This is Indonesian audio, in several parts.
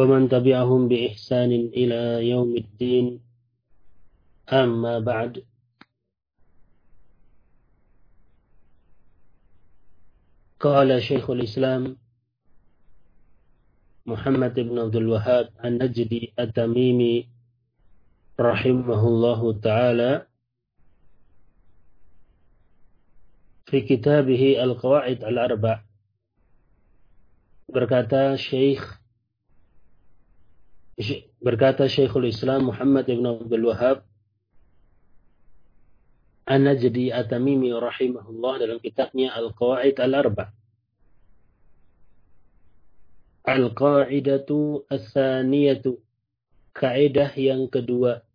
ومن تبعهم بإحسان إلى يوم الدين. أما بعد. قال شيخ الإسلام محمد بن عبد الوهاب النجدي التميمي رحمه الله تعالى في كتابه القواعد الأربع. berkata Syekh berkata Syekhul Islam Muhammad Ibn Abdul Wahab An-Najdi At-Tamimi rahimahullah dalam kitabnya Al-Qawaid Al-Arba. Al-Qaidatu As-Saniyatu Kaidah yang kedua.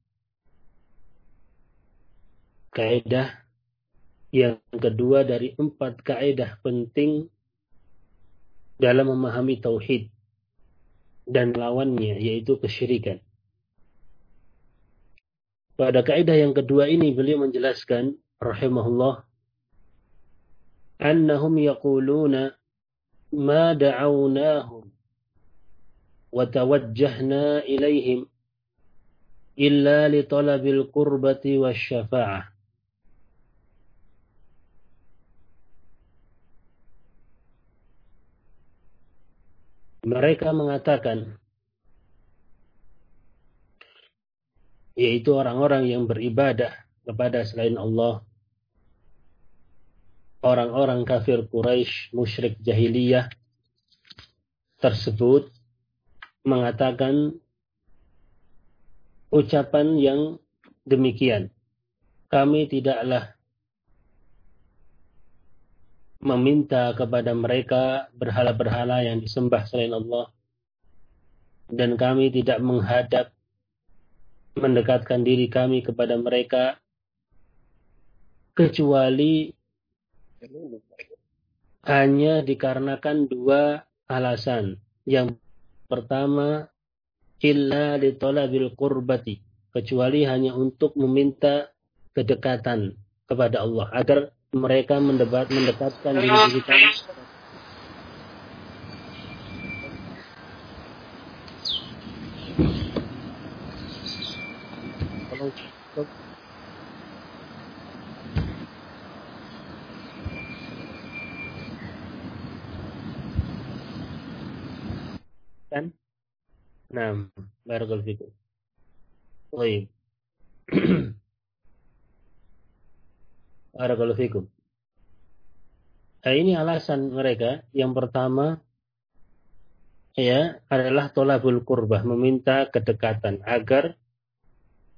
Kaidah yang kedua dari empat kaidah penting dalam memahami tauhid dan lawannya yaitu kesyirikan. Pada kaidah yang kedua ini beliau menjelaskan rahimahullah annahum yaquluna ma da'awnahum wa tawajjahna ilaihim illa li talabil qurbati wasyafa'ah Mereka mengatakan yaitu orang-orang yang beribadah kepada selain Allah orang-orang kafir Quraisy musyrik jahiliyah tersebut mengatakan ucapan yang demikian. Kami tidaklah meminta kepada mereka berhala-berhala yang disembah selain Allah dan kami tidak menghadap mendekatkan diri kami kepada mereka kecuali hanya dikarenakan dua alasan. Yang pertama, illa litolabil qurbati. Kecuali hanya untuk meminta kedekatan kepada Allah. Agar mereka mendebat, mendekatkan diri diri kami kan? Nah, barakallahu fikum. Baik. barakallahu. Nah, ini alasan mereka. Yang pertama ya adalah tolabul kurbah, meminta kedekatan agar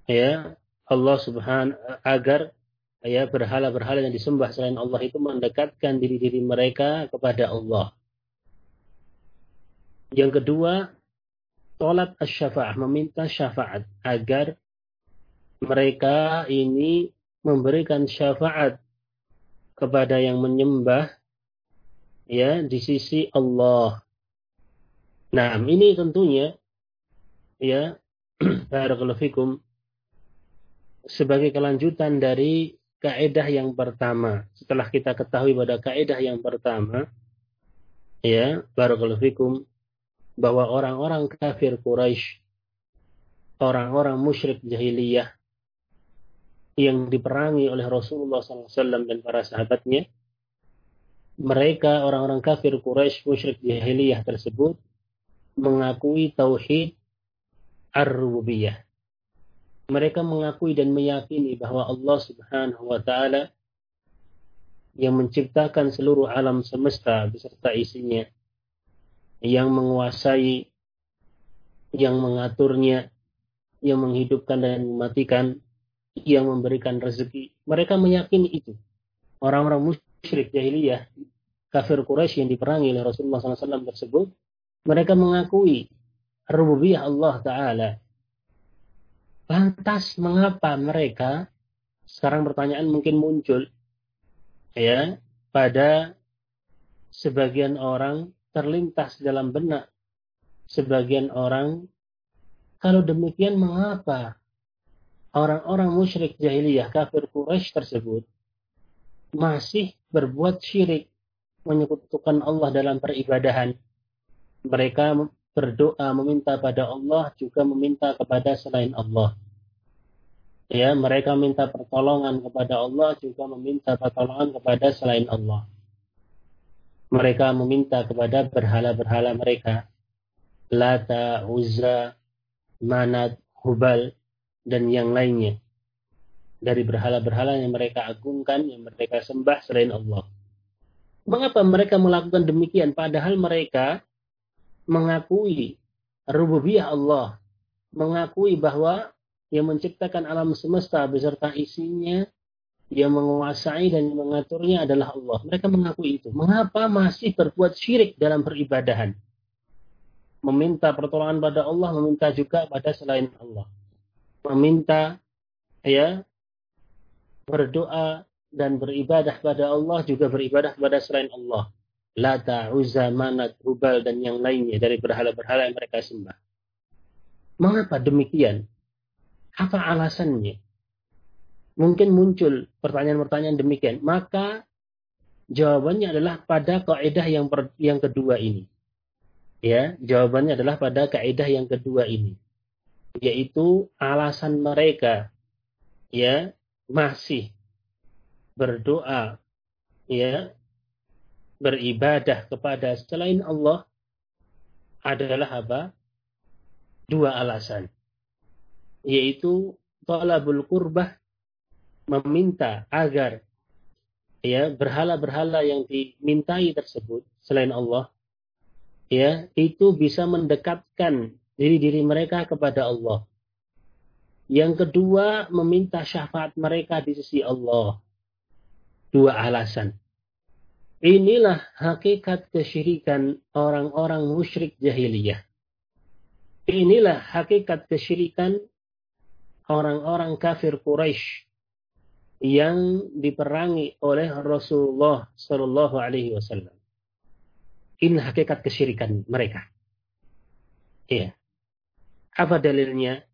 ya Allah Subhanahu agar ya berhala-berhala yang disembah selain Allah itu mendekatkan diri-diri mereka kepada Allah. Yang kedua, tolak asy-syafa'ah, meminta syafaat agar mereka ini memberikan syafaat kepada yang menyembah ya di sisi Allah. Nah, ini tentunya ya barakallahu sebagai kelanjutan dari kaidah yang pertama. Setelah kita ketahui pada kaidah yang pertama, ya, barakallahu bahwa orang-orang kafir Quraisy, orang-orang musyrik jahiliyah yang diperangi oleh Rasulullah SAW dan para sahabatnya, mereka orang-orang kafir Quraisy musyrik jahiliyah tersebut mengakui tauhid ar-rububiyah, mereka mengakui dan meyakini bahwa Allah Subhanahu wa taala yang menciptakan seluruh alam semesta beserta isinya yang menguasai yang mengaturnya yang menghidupkan dan mematikan yang memberikan rezeki. Mereka meyakini itu. Orang-orang musyrik jahiliyah kafir Quraisy yang diperangi oleh Rasulullah SAW tersebut mereka mengakui rububiyah Allah Ta'ala. Lantas mengapa mereka sekarang pertanyaan mungkin muncul ya pada sebagian orang terlintas dalam benak sebagian orang kalau demikian mengapa orang-orang musyrik jahiliyah kafir Quraisy tersebut masih berbuat syirik menyekutukan Allah dalam peribadahan mereka berdoa meminta pada Allah juga meminta kepada selain Allah. Ya, mereka minta pertolongan kepada Allah juga meminta pertolongan kepada selain Allah. Mereka meminta kepada berhala-berhala mereka. Lata, Uzza, Manat, Hubal, dan yang lainnya. Dari berhala-berhala yang mereka agungkan, yang mereka sembah selain Allah. Mengapa mereka melakukan demikian? Padahal mereka mengakui rububiyah Allah, mengakui bahwa yang menciptakan alam semesta beserta isinya, yang menguasai dan mengaturnya adalah Allah. Mereka mengakui itu. Mengapa masih berbuat syirik dalam peribadahan? Meminta pertolongan pada Allah, meminta juga pada selain Allah. Meminta ya berdoa dan beribadah pada Allah juga beribadah pada selain Allah. Lata, Uzza, Manat, Hubal, dan yang lainnya dari berhala-berhala yang mereka sembah. Mengapa demikian? Apa alasannya? Mungkin muncul pertanyaan-pertanyaan demikian. Maka jawabannya adalah pada kaidah yang yang kedua ini. Ya, jawabannya adalah pada kaidah yang kedua ini. Yaitu alasan mereka ya masih berdoa ya beribadah kepada selain Allah adalah apa? Dua alasan. Yaitu talabul kurbah meminta agar ya berhala-berhala yang dimintai tersebut selain Allah ya itu bisa mendekatkan diri-diri mereka kepada Allah. Yang kedua, meminta syafaat mereka di sisi Allah. Dua alasan. Inilah hakikat kesyirikan orang-orang musyrik jahiliyah. Inilah hakikat kesyirikan orang-orang kafir Quraisy yang diperangi oleh Rasulullah Shallallahu Alaihi Wasallam. Ini hakikat kesyirikan mereka. Iya. Apa dalilnya?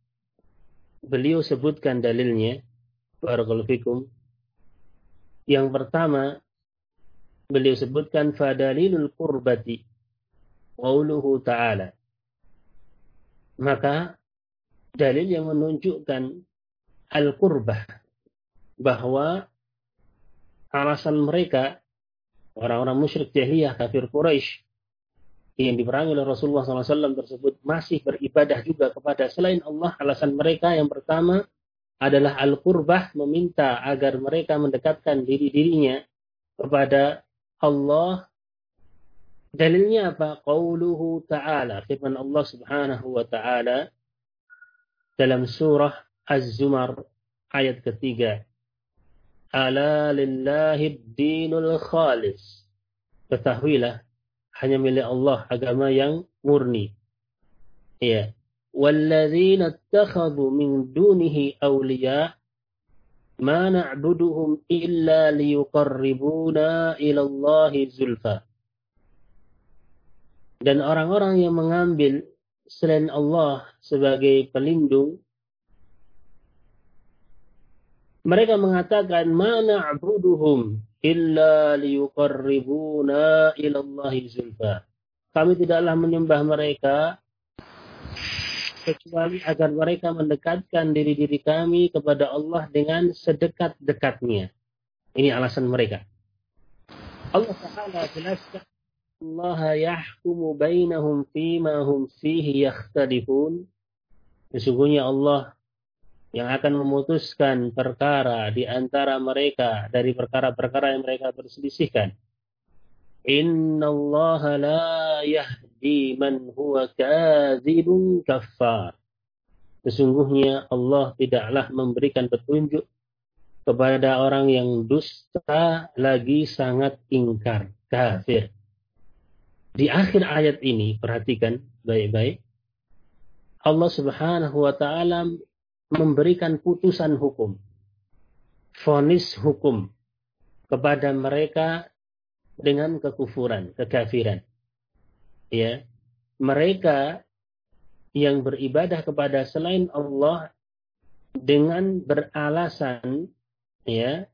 Beliau sebutkan dalilnya. Barakallahu. Yang pertama, beliau sebutkan fadalilul qurbati qauluhu ta'ala maka dalil yang menunjukkan al-qurbah bahwa alasan mereka orang-orang musyrik jahiliyah kafir Quraisy yang diperangi oleh Rasulullah SAW tersebut masih beribadah juga kepada selain Allah alasan mereka yang pertama adalah al-qurbah meminta agar mereka mendekatkan diri-dirinya kepada Allah dalilnya apa? Qauluhu ta'ala. Firman Allah subhanahu wa ta'ala dalam surah Az-Zumar ayat ketiga. Ala lillahi dinul khalis. Ketahuilah hanya milik Allah agama yang murni. Ya. Walladzina attakhadhu min dunihi awliya ma na'buduhum illa liyuqarribuna ila Allah zulfa. Dan orang-orang yang mengambil selain Allah sebagai pelindung mereka mengatakan mana abuduhum illa liyuqarribuna ilallahi zulfa. Kami tidaklah menyembah mereka kecuali agar mereka mendekatkan diri-diri kami kepada Allah dengan sedekat-dekatnya. Ini alasan mereka. Allah Taala jelaskan Allah yahkumu bainahum fima hum fihi yakhtalifun. Sesungguhnya Allah yang akan memutuskan perkara di antara mereka dari perkara-perkara yang mereka berselisihkan. Inna Allah la yahdi man huwa kadzibun kafar. Sesungguhnya Allah tidaklah memberikan petunjuk kepada orang yang dusta lagi sangat ingkar, kafir. Di akhir ayat ini, perhatikan baik-baik. Allah Subhanahu wa taala memberikan putusan hukum, fonis hukum kepada mereka dengan kekufuran, kekafiran. Ya, mereka yang beribadah kepada selain Allah dengan beralasan ya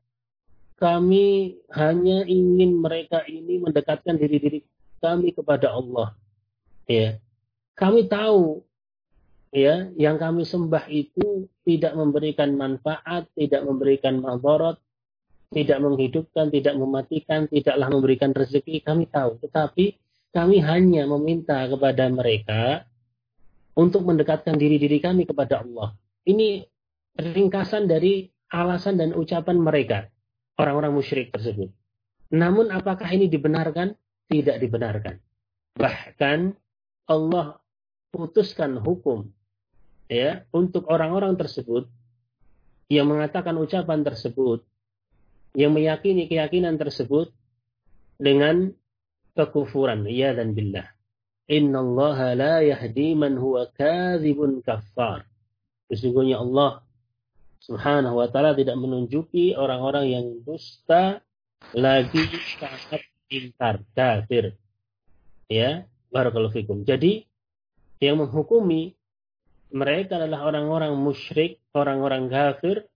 kami hanya ingin mereka ini mendekatkan diri-diri kami kepada Allah ya kami tahu ya yang kami sembah itu tidak memberikan manfaat, tidak memberikan madarat, tidak menghidupkan, tidak mematikan, tidaklah memberikan rezeki, kami tahu. Tetapi kami hanya meminta kepada mereka untuk mendekatkan diri-diri kami kepada Allah. Ini ringkasan dari alasan dan ucapan mereka, orang-orang musyrik tersebut. Namun apakah ini dibenarkan? Tidak dibenarkan. Bahkan Allah putuskan hukum ya untuk orang-orang tersebut yang mengatakan ucapan tersebut yang meyakini keyakinan tersebut dengan kekufuran ya dan billah. Innallaha la yahdi man huwa kadzibun kafar sesungguhnya Allah subhanahu wa taala tidak menunjuki orang-orang yang dusta lagi sangat ingkar kafir. Ya barakallahu fikum. Jadi yang menghukumi mereka adalah orang-orang musyrik, orang-orang kafir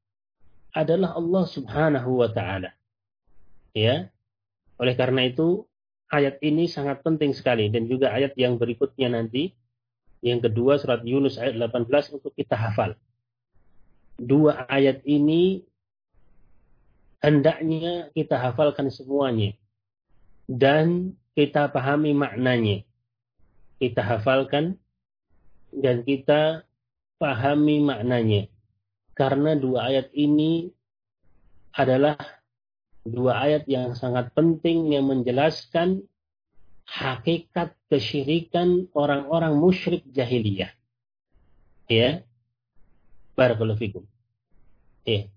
adalah Allah Subhanahu wa taala. Ya. Oleh karena itu ayat ini sangat penting sekali dan juga ayat yang berikutnya nanti yang kedua surat Yunus ayat 18 untuk kita hafal. Dua ayat ini hendaknya kita hafalkan semuanya dan kita pahami maknanya. Kita hafalkan dan kita pahami maknanya. Karena dua ayat ini adalah dua ayat yang sangat penting yang menjelaskan hakikat kesyirikan orang-orang musyrik jahiliyah. Ya. Barakallahu fikum. Ya.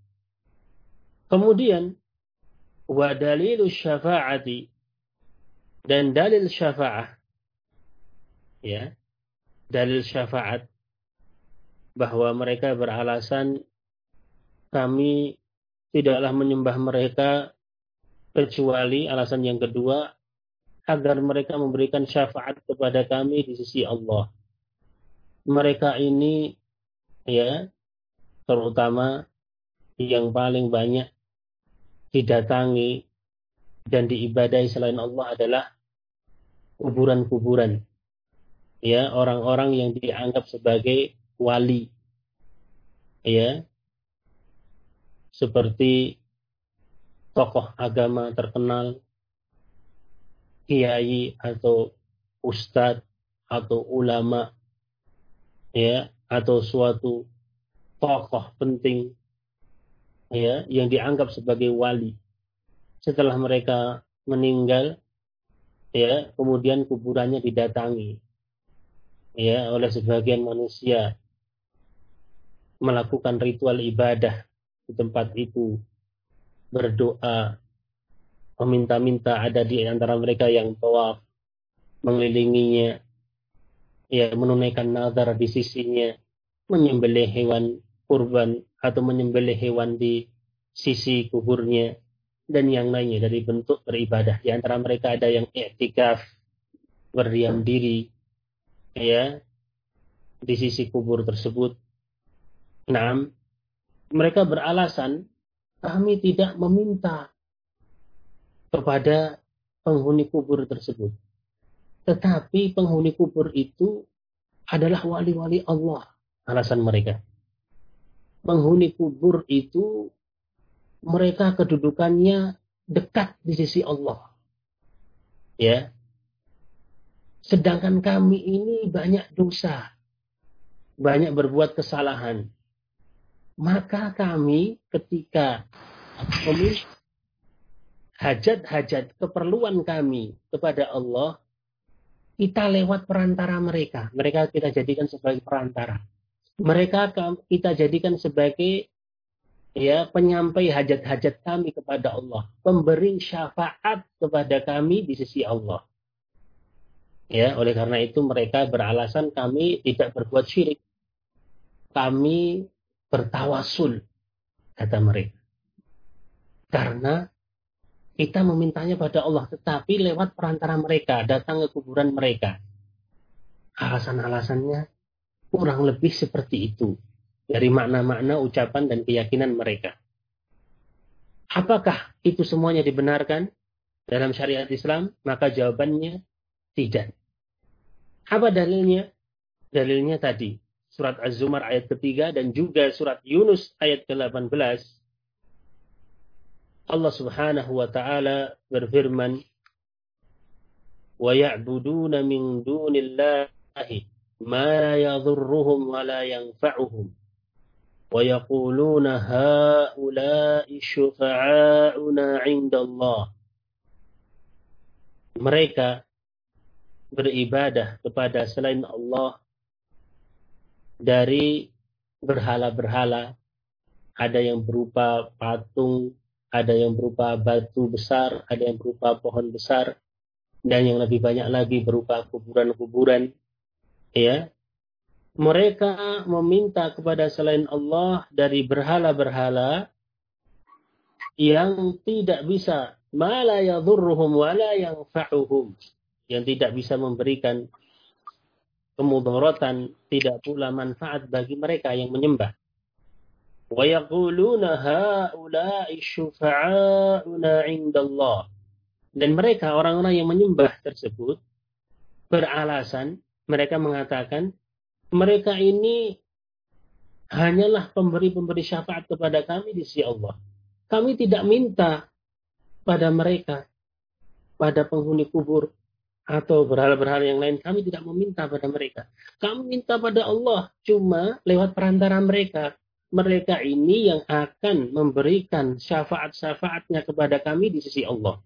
Kemudian wa dalilu syafa'ati dan dalil syafa'ah ya dalil syafaat bahwa mereka beralasan kami tidaklah menyembah mereka kecuali alasan yang kedua agar mereka memberikan syafaat kepada kami di sisi Allah. Mereka ini ya terutama yang paling banyak didatangi dan diibadahi selain Allah adalah kuburan-kuburan ya orang-orang yang dianggap sebagai wali. Ya. Seperti tokoh agama terkenal kiai atau ustadz atau ulama ya atau suatu tokoh penting ya yang dianggap sebagai wali. Setelah mereka meninggal ya kemudian kuburannya didatangi ya oleh sebagian manusia melakukan ritual ibadah di tempat itu berdoa meminta-minta ada di antara mereka yang tawaf mengelilinginya ya menunaikan nazar di sisinya menyembelih hewan kurban atau menyembelih hewan di sisi kuburnya dan yang lainnya dari bentuk beribadah. Di antara mereka ada yang i'tikaf berdiam diri ya di sisi kubur tersebut. Nah, mereka beralasan kami tidak meminta kepada penghuni kubur tersebut. Tetapi penghuni kubur itu adalah wali-wali Allah. Alasan mereka. Penghuni kubur itu mereka kedudukannya dekat di sisi Allah. Ya, Sedangkan kami ini banyak dosa. Banyak berbuat kesalahan. Maka kami ketika hajat-hajat keperluan kami kepada Allah, kita lewat perantara mereka. Mereka kita jadikan sebagai perantara. Mereka kita jadikan sebagai ya penyampai hajat-hajat kami kepada Allah, pemberi syafaat kepada kami di sisi Allah. Ya, oleh karena itu mereka beralasan kami tidak berbuat syirik. Kami bertawasul, kata mereka. Karena kita memintanya pada Allah, tetapi lewat perantara mereka, datang ke kuburan mereka. Alasan-alasannya kurang lebih seperti itu. Dari makna-makna ucapan dan keyakinan mereka. Apakah itu semuanya dibenarkan dalam syariat Islam? Maka jawabannya tidak. Apa dalilnya? Dalilnya tadi, surat Az-Zumar ayat ketiga dan juga surat Yunus ayat ke-18 Allah Subhanahu wa taala berfirman wa ya'buduna min dunillahi ma la yadhurruhum wa la yaquluna haula'i syufa'auna 'inda Allah. Mereka beribadah kepada selain Allah dari berhala-berhala. Ada yang berupa patung ada yang berupa batu besar, ada yang berupa pohon besar, dan yang lebih banyak lagi berupa kuburan-kuburan. Ya, mereka meminta kepada selain Allah dari berhala-berhala yang tidak bisa. Mala yadhurruhum wala yanfa'uhum yang tidak bisa memberikan kemudaratan, tidak pula manfaat bagi mereka yang menyembah. Wa yaquluna haula'i syufa'auna 'inda Allah. Dan mereka orang-orang yang menyembah tersebut beralasan mereka mengatakan mereka ini hanyalah pemberi-pemberi syafaat kepada kami di sisi Allah. Kami tidak minta pada mereka, pada penghuni kubur, atau berhala-berhala yang lain, kami tidak meminta pada mereka. Kami minta pada Allah, cuma lewat perantara mereka mereka ini yang akan memberikan syafaat-syafaatnya kepada kami di sisi Allah.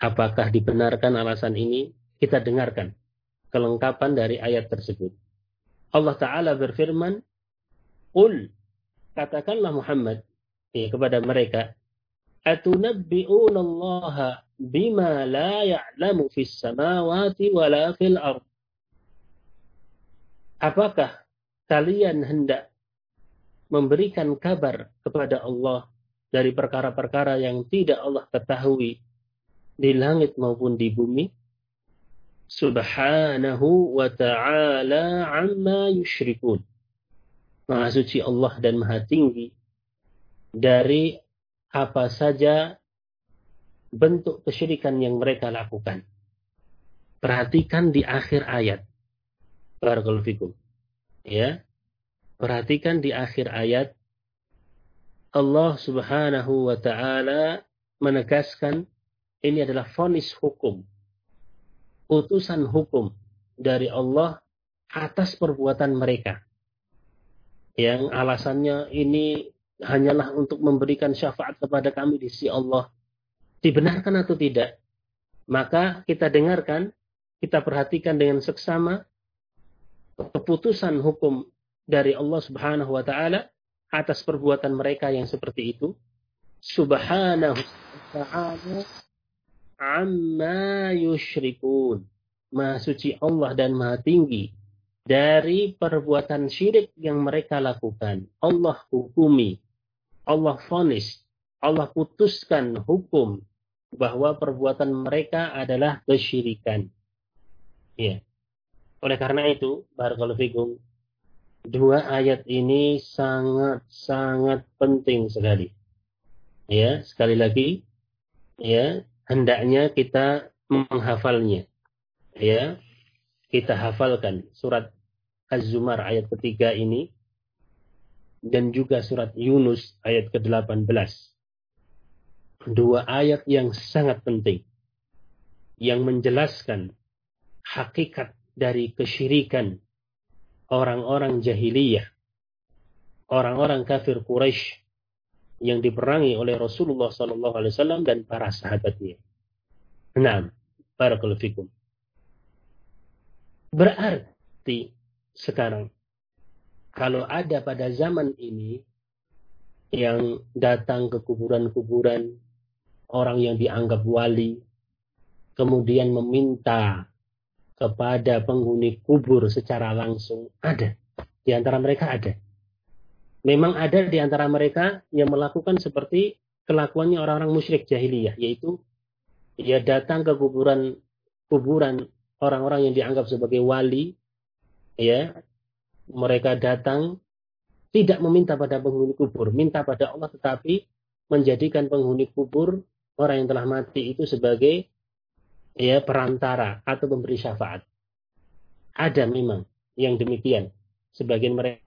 Apakah dibenarkan alasan ini? Kita dengarkan kelengkapan dari ayat tersebut. Allah Ta'ala berfirman, Qul, katakanlah Muhammad ya, kepada mereka, Atunabbi'una Allah bima la ya'lamu fis samawati wa la fil ard. Apakah kalian hendak memberikan kabar kepada Allah dari perkara-perkara yang tidak Allah ketahui di langit maupun di bumi subhanahu wa ta'ala amma yushrikun Maha suci Allah dan maha tinggi dari apa saja bentuk kesyirikan yang mereka lakukan. Perhatikan di akhir ayat. Barakallahu. Ya. Perhatikan di akhir ayat Allah Subhanahu wa taala menegaskan ini adalah fonis hukum. Utusan hukum dari Allah atas perbuatan mereka. Yang alasannya ini hanyalah untuk memberikan syafaat kepada kami di sisi Allah. Dibenarkan atau tidak? Maka kita dengarkan, kita perhatikan dengan seksama keputusan hukum dari Allah Subhanahu wa taala atas perbuatan mereka yang seperti itu. Subhanahu wa ta'ala amma yushrikun. Maha suci Allah dan maha tinggi dari perbuatan syirik yang mereka lakukan. Allah hukumi, Allah fonis, Allah putuskan hukum bahwa perbuatan mereka adalah kesyirikan. Ya. Oleh karena itu, barakallahu fikum, dua ayat ini sangat-sangat penting sekali. Ya, sekali lagi, ya, hendaknya kita menghafalnya. Ya, kita hafalkan surat Az-Zumar ayat ketiga ini dan juga surat Yunus ayat ke-18. Dua ayat yang sangat penting yang menjelaskan hakikat dari kesyirikan orang-orang jahiliyah orang-orang kafir Quraisy yang diperangi oleh Rasulullah Wasallam dan para sahabatnya. Nah, para fikum. Berarti sekarang kalau ada pada zaman ini yang datang ke kuburan-kuburan orang yang dianggap wali, kemudian meminta kepada penghuni kubur secara langsung, ada. Di antara mereka ada. Memang ada di antara mereka yang melakukan seperti kelakuannya orang-orang musyrik jahiliyah, yaitu ia datang ke kuburan kuburan orang-orang yang dianggap sebagai wali, ya, mereka datang tidak meminta pada penghuni kubur, minta pada Allah tetapi menjadikan penghuni kubur orang yang telah mati itu sebagai ya perantara atau pemberi syafaat. Ada memang yang demikian. Sebagian mereka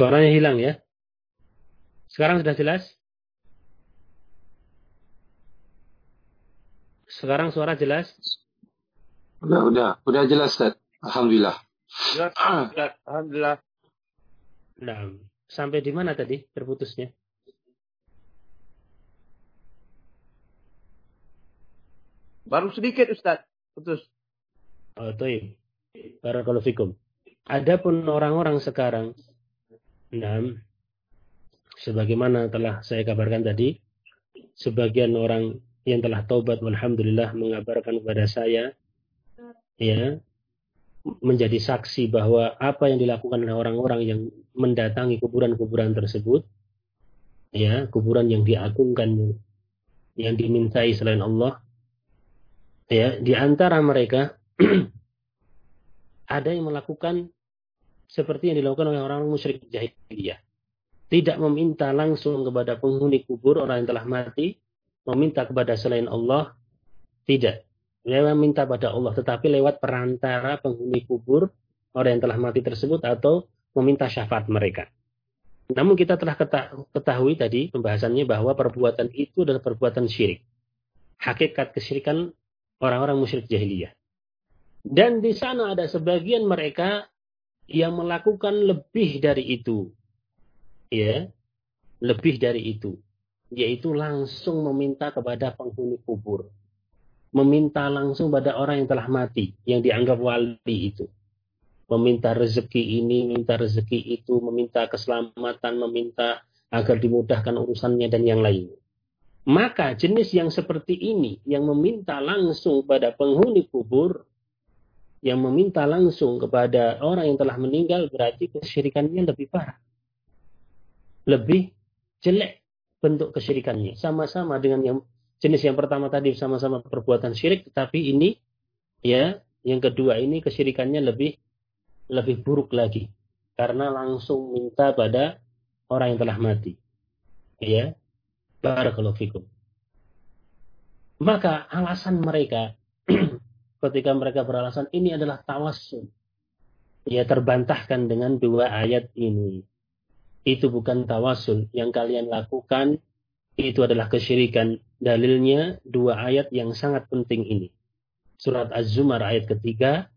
Suaranya hilang ya. Sekarang sudah jelas? Sekarang suara jelas? Udah, udah, udah jelas, Ustaz. Alhamdulillah. Ya, Alhamdulillah. Nah, sampai di mana tadi terputusnya? Baru sedikit, Ustaz. Putus. Oh, itu Barakallahu fikum. Adapun orang-orang sekarang Nah, sebagaimana telah saya kabarkan tadi, sebagian orang yang telah taubat, alhamdulillah mengabarkan kepada saya, ya, menjadi saksi bahwa apa yang dilakukan oleh orang-orang yang mendatangi kuburan-kuburan tersebut, ya, kuburan yang diagungkan, yang dimintai selain Allah, ya, di antara mereka ada yang melakukan seperti yang dilakukan oleh orang musyrik jahiliyah. Tidak meminta langsung kepada penghuni kubur orang yang telah mati, meminta kepada selain Allah, tidak. Dia meminta pada Allah, tetapi lewat perantara penghuni kubur orang yang telah mati tersebut atau meminta syafaat mereka. Namun kita telah ketahui tadi pembahasannya bahwa perbuatan itu adalah perbuatan syirik. Hakikat kesyirikan orang-orang musyrik jahiliyah. Dan di sana ada sebagian mereka yang melakukan lebih dari itu. Ya, lebih dari itu. Yaitu langsung meminta kepada penghuni kubur. Meminta langsung pada orang yang telah mati, yang dianggap wali itu. Meminta rezeki ini, minta rezeki itu, meminta keselamatan, meminta agar dimudahkan urusannya dan yang lain. Maka jenis yang seperti ini, yang meminta langsung pada penghuni kubur, yang meminta langsung kepada orang yang telah meninggal berarti kesyirikannya lebih parah. Lebih jelek bentuk kesyirikannya. Sama-sama dengan yang jenis yang pertama tadi sama-sama perbuatan syirik tetapi ini ya yang kedua ini kesyirikannya lebih lebih buruk lagi karena langsung minta pada orang yang telah mati. Ya. Barakallahu fikum. Maka alasan mereka ketika mereka beralasan ini adalah tawassul. Ya terbantahkan dengan dua ayat ini. Itu bukan tawasul. Yang kalian lakukan itu adalah kesyirikan. Dalilnya dua ayat yang sangat penting ini. Surat Az-Zumar ayat ketiga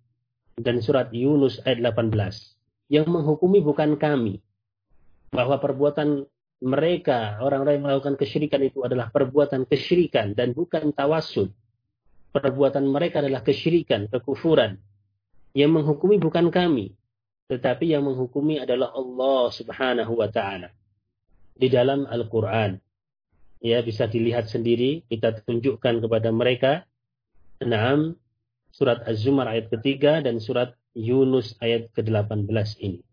dan surat Yunus ayat 18. Yang menghukumi bukan kami. Bahwa perbuatan mereka, orang-orang yang melakukan kesyirikan itu adalah perbuatan kesyirikan dan bukan tawasul perbuatan mereka adalah kesyirikan, kekufuran. Yang menghukumi bukan kami, tetapi yang menghukumi adalah Allah Subhanahu wa taala. Di dalam Al-Qur'an. Ya, bisa dilihat sendiri, kita tunjukkan kepada mereka. Naam, surat Az-Zumar ayat ketiga dan surat Yunus ayat ke-18 ini.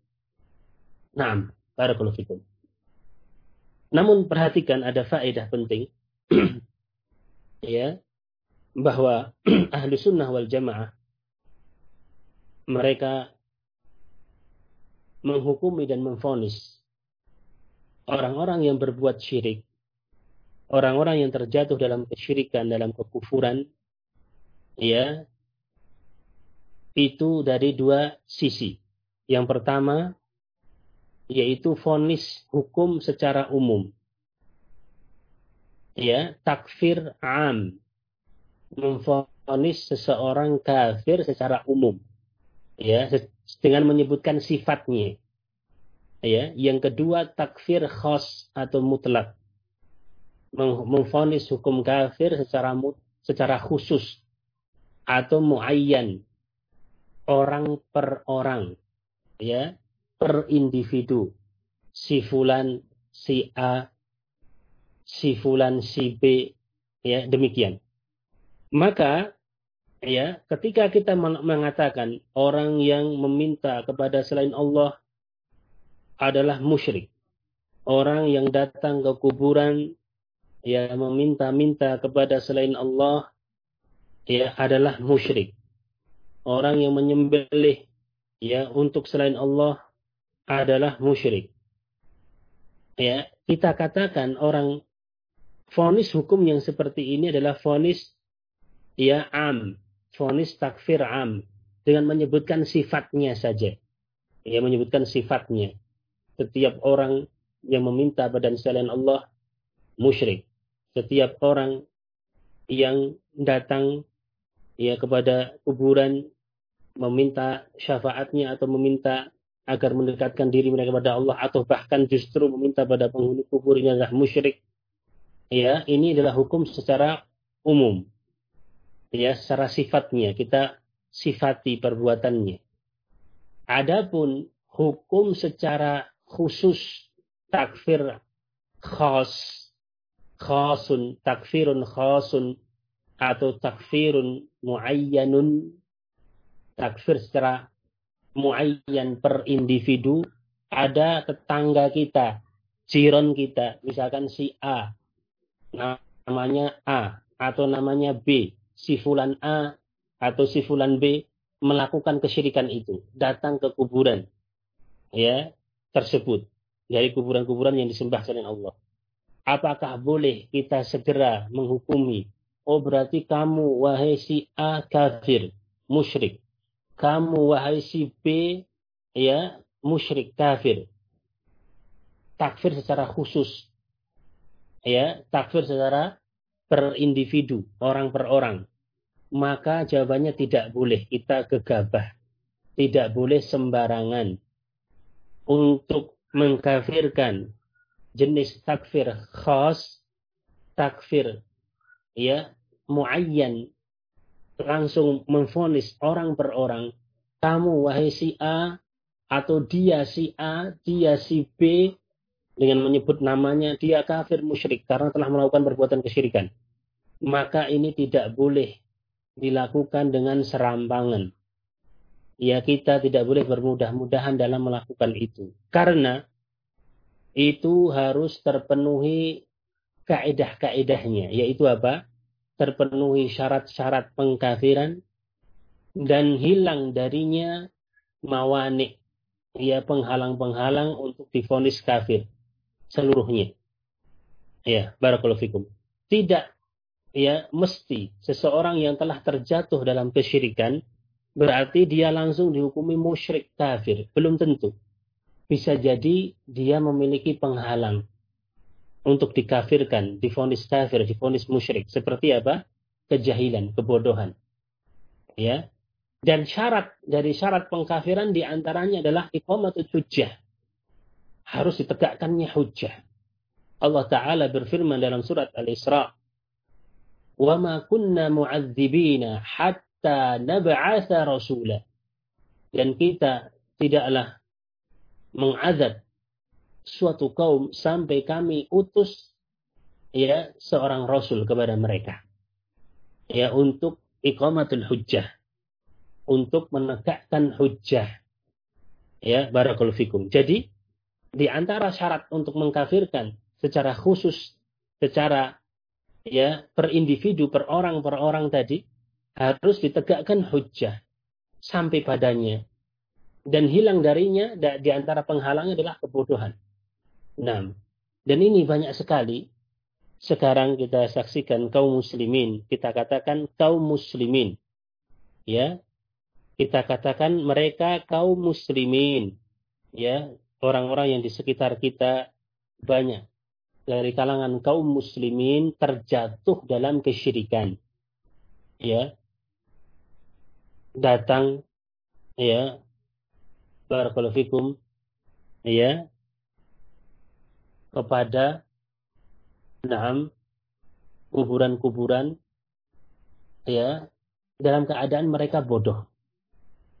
Naam, barakallahu fikum. Namun perhatikan ada faedah penting ya bahwa ahlu sunnah wal jamaah mereka menghukumi dan memfonis orang-orang yang berbuat syirik, orang-orang yang terjatuh dalam kesyirikan, dalam kekufuran, ya, itu dari dua sisi. Yang pertama, yaitu fonis hukum secara umum. Ya, takfir am. Memfonis seseorang kafir secara umum. Ya, dengan menyebutkan sifatnya. Ya, yang kedua takfir khos atau mutlak. Memfonis hukum kafir secara secara khusus atau muayyan orang per orang ya per individu si fulan si A si fulan si B ya demikian maka ya ketika kita mengatakan orang yang meminta kepada selain Allah adalah musyrik orang yang datang ke kuburan ya meminta-minta kepada selain Allah ya adalah musyrik orang yang menyembelih ya untuk selain Allah adalah musyrik. Ya, kita katakan orang fonis hukum yang seperti ini adalah fonis ya am, fonis takfir am dengan menyebutkan sifatnya saja. Ya, menyebutkan sifatnya. Setiap orang yang meminta badan selain Allah musyrik. Setiap orang yang datang ya kepada kuburan meminta syafaatnya atau meminta agar mendekatkan diri mereka kepada Allah atau bahkan justru meminta pada penghuni kubur ini adalah musyrik ya ini adalah hukum secara umum ya secara sifatnya kita sifati perbuatannya. Adapun hukum secara khusus takfir khas khasun takfirun khasun atau takfirun muayyanun takfir secara muayyan per individu ada tetangga kita jiron kita misalkan si A namanya A atau namanya B si fulan A atau si fulan B melakukan kesyirikan itu datang ke kuburan ya tersebut dari kuburan-kuburan yang disembah selain Allah apakah boleh kita segera menghukumi Oh berarti kamu wahai si A kafir, musyrik. Kamu wahai si B ya musyrik kafir. Takfir secara khusus. Ya, takfir secara per individu, orang per orang. Maka jawabannya tidak boleh. Kita gegabah. Tidak boleh sembarangan. Untuk mengkafirkan jenis takfir khas, takfir ya muayyan langsung memfonis orang per orang kamu wahai si A atau dia si A dia si B dengan menyebut namanya dia kafir musyrik karena telah melakukan perbuatan kesyirikan. Maka ini tidak boleh dilakukan dengan serampangan ya kita tidak boleh bermudah-mudahan dalam melakukan itu karena itu harus terpenuhi kaedah-kaedahnya, yaitu apa? Terpenuhi syarat-syarat pengkafiran dan hilang darinya mawani, ya penghalang-penghalang untuk difonis kafir seluruhnya. Ya, barakallahu fikum. Tidak ya mesti seseorang yang telah terjatuh dalam kesyirikan berarti dia langsung dihukumi musyrik kafir, belum tentu. Bisa jadi dia memiliki penghalang untuk dikafirkan, difonis kafir, difonis musyrik. Seperti apa? Kejahilan, kebodohan. Ya. Dan syarat dari syarat pengkafiran di antaranya adalah iqamatul hujjah. Harus ditegakkannya hujjah. Allah Ta'ala berfirman dalam surat Al-Isra wa ma kunna mu'adzibina hatta nab'atha. Dan kita tidaklah mengazab suatu kaum sampai kami utus ya seorang rasul kepada mereka. Ya untuk iqamatul hujjah. Untuk menegakkan hujjah. Ya barakul fikum. Jadi di antara syarat untuk mengkafirkan secara khusus secara ya per individu, per orang, per orang tadi harus ditegakkan hujah sampai padanya dan hilang darinya di antara penghalangnya adalah kebodohan. Nah, dan ini banyak sekali sekarang kita saksikan kaum muslimin, kita katakan kaum muslimin. Ya. Kita katakan mereka kaum muslimin. Ya, orang-orang yang di sekitar kita banyak dari kalangan kaum muslimin terjatuh dalam kesyirikan. Ya. Datang ya. Barakallahu fikum. Ya. Kepada enam kuburan-kuburan ya. Dalam keadaan mereka bodoh.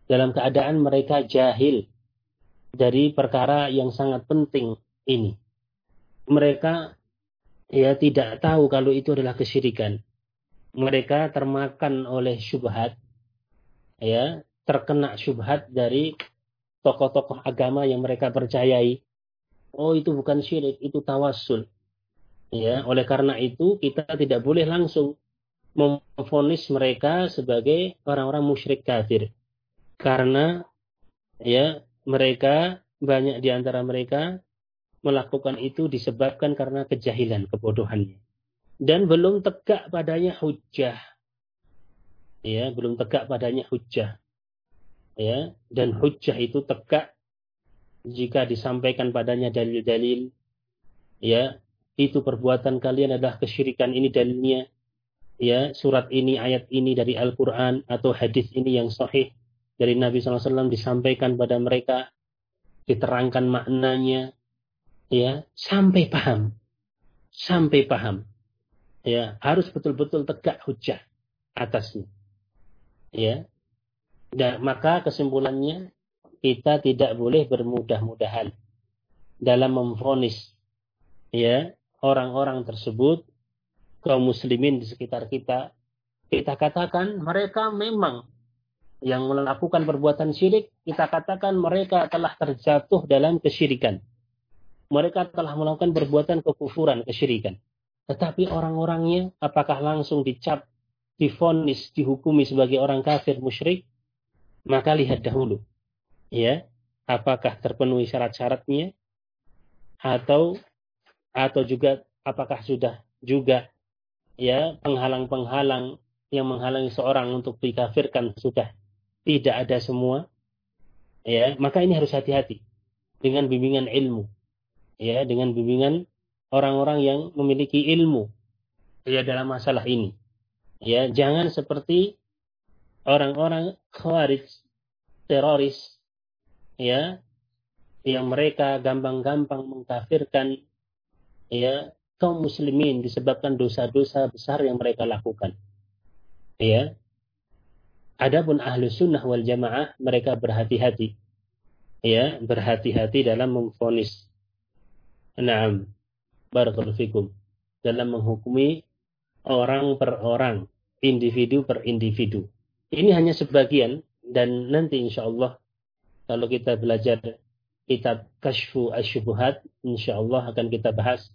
Dalam keadaan mereka jahil dari perkara yang sangat penting ini mereka ya tidak tahu kalau itu adalah kesyirikan. Mereka termakan oleh syubhat ya terkena syubhat dari tokoh-tokoh agama yang mereka percayai. Oh itu bukan syirik itu tawassul. Ya, oleh karena itu kita tidak boleh langsung memfonis mereka sebagai orang-orang musyrik kafir. Karena ya mereka banyak di antara mereka melakukan itu disebabkan karena kejahilan, kebodohannya. Dan belum tegak padanya hujah. Ya, belum tegak padanya hujah. Ya, dan hujah itu tegak jika disampaikan padanya dalil-dalil ya itu perbuatan kalian adalah kesyirikan ini dalilnya ya surat ini ayat ini dari Al-Qur'an atau hadis ini yang sahih dari Nabi SAW disampaikan pada mereka diterangkan maknanya ya sampai paham. Sampai paham. Ya harus betul-betul tegak hujah atasnya. Ya. Dan maka kesimpulannya kita tidak boleh bermudah-mudahan dalam memfonis ya orang-orang tersebut, kaum muslimin di sekitar kita, kita katakan mereka memang yang melakukan perbuatan syirik, kita katakan mereka telah terjatuh dalam kesyirikan. Mereka telah melakukan perbuatan kekufuran, kesyirikan. Tetapi orang-orangnya apakah langsung dicap, difonis, dihukumi sebagai orang kafir musyrik? Maka lihat dahulu. Ya, apakah terpenuhi syarat-syaratnya atau atau juga apakah sudah juga ya penghalang-penghalang yang menghalangi seorang untuk dikafirkan sudah tidak ada semua ya maka ini harus hati-hati dengan bimbingan ilmu ya dengan bimbingan orang-orang yang memiliki ilmu ya dalam masalah ini ya jangan seperti orang-orang khawarij teroris ya yang mereka gampang-gampang mengkafirkan ya kaum muslimin disebabkan dosa-dosa besar yang mereka lakukan. Ya. Adapun ahlu sunnah wal jamaah mereka berhati-hati. Ya, berhati-hati dalam memfonis. Naam. Barakallahu fikum. Dalam menghukumi orang per orang, individu per individu. Ini hanya sebagian dan nanti insya Allah kalau kita belajar kitab Kashfu Asyubuhat, insya Allah akan kita bahas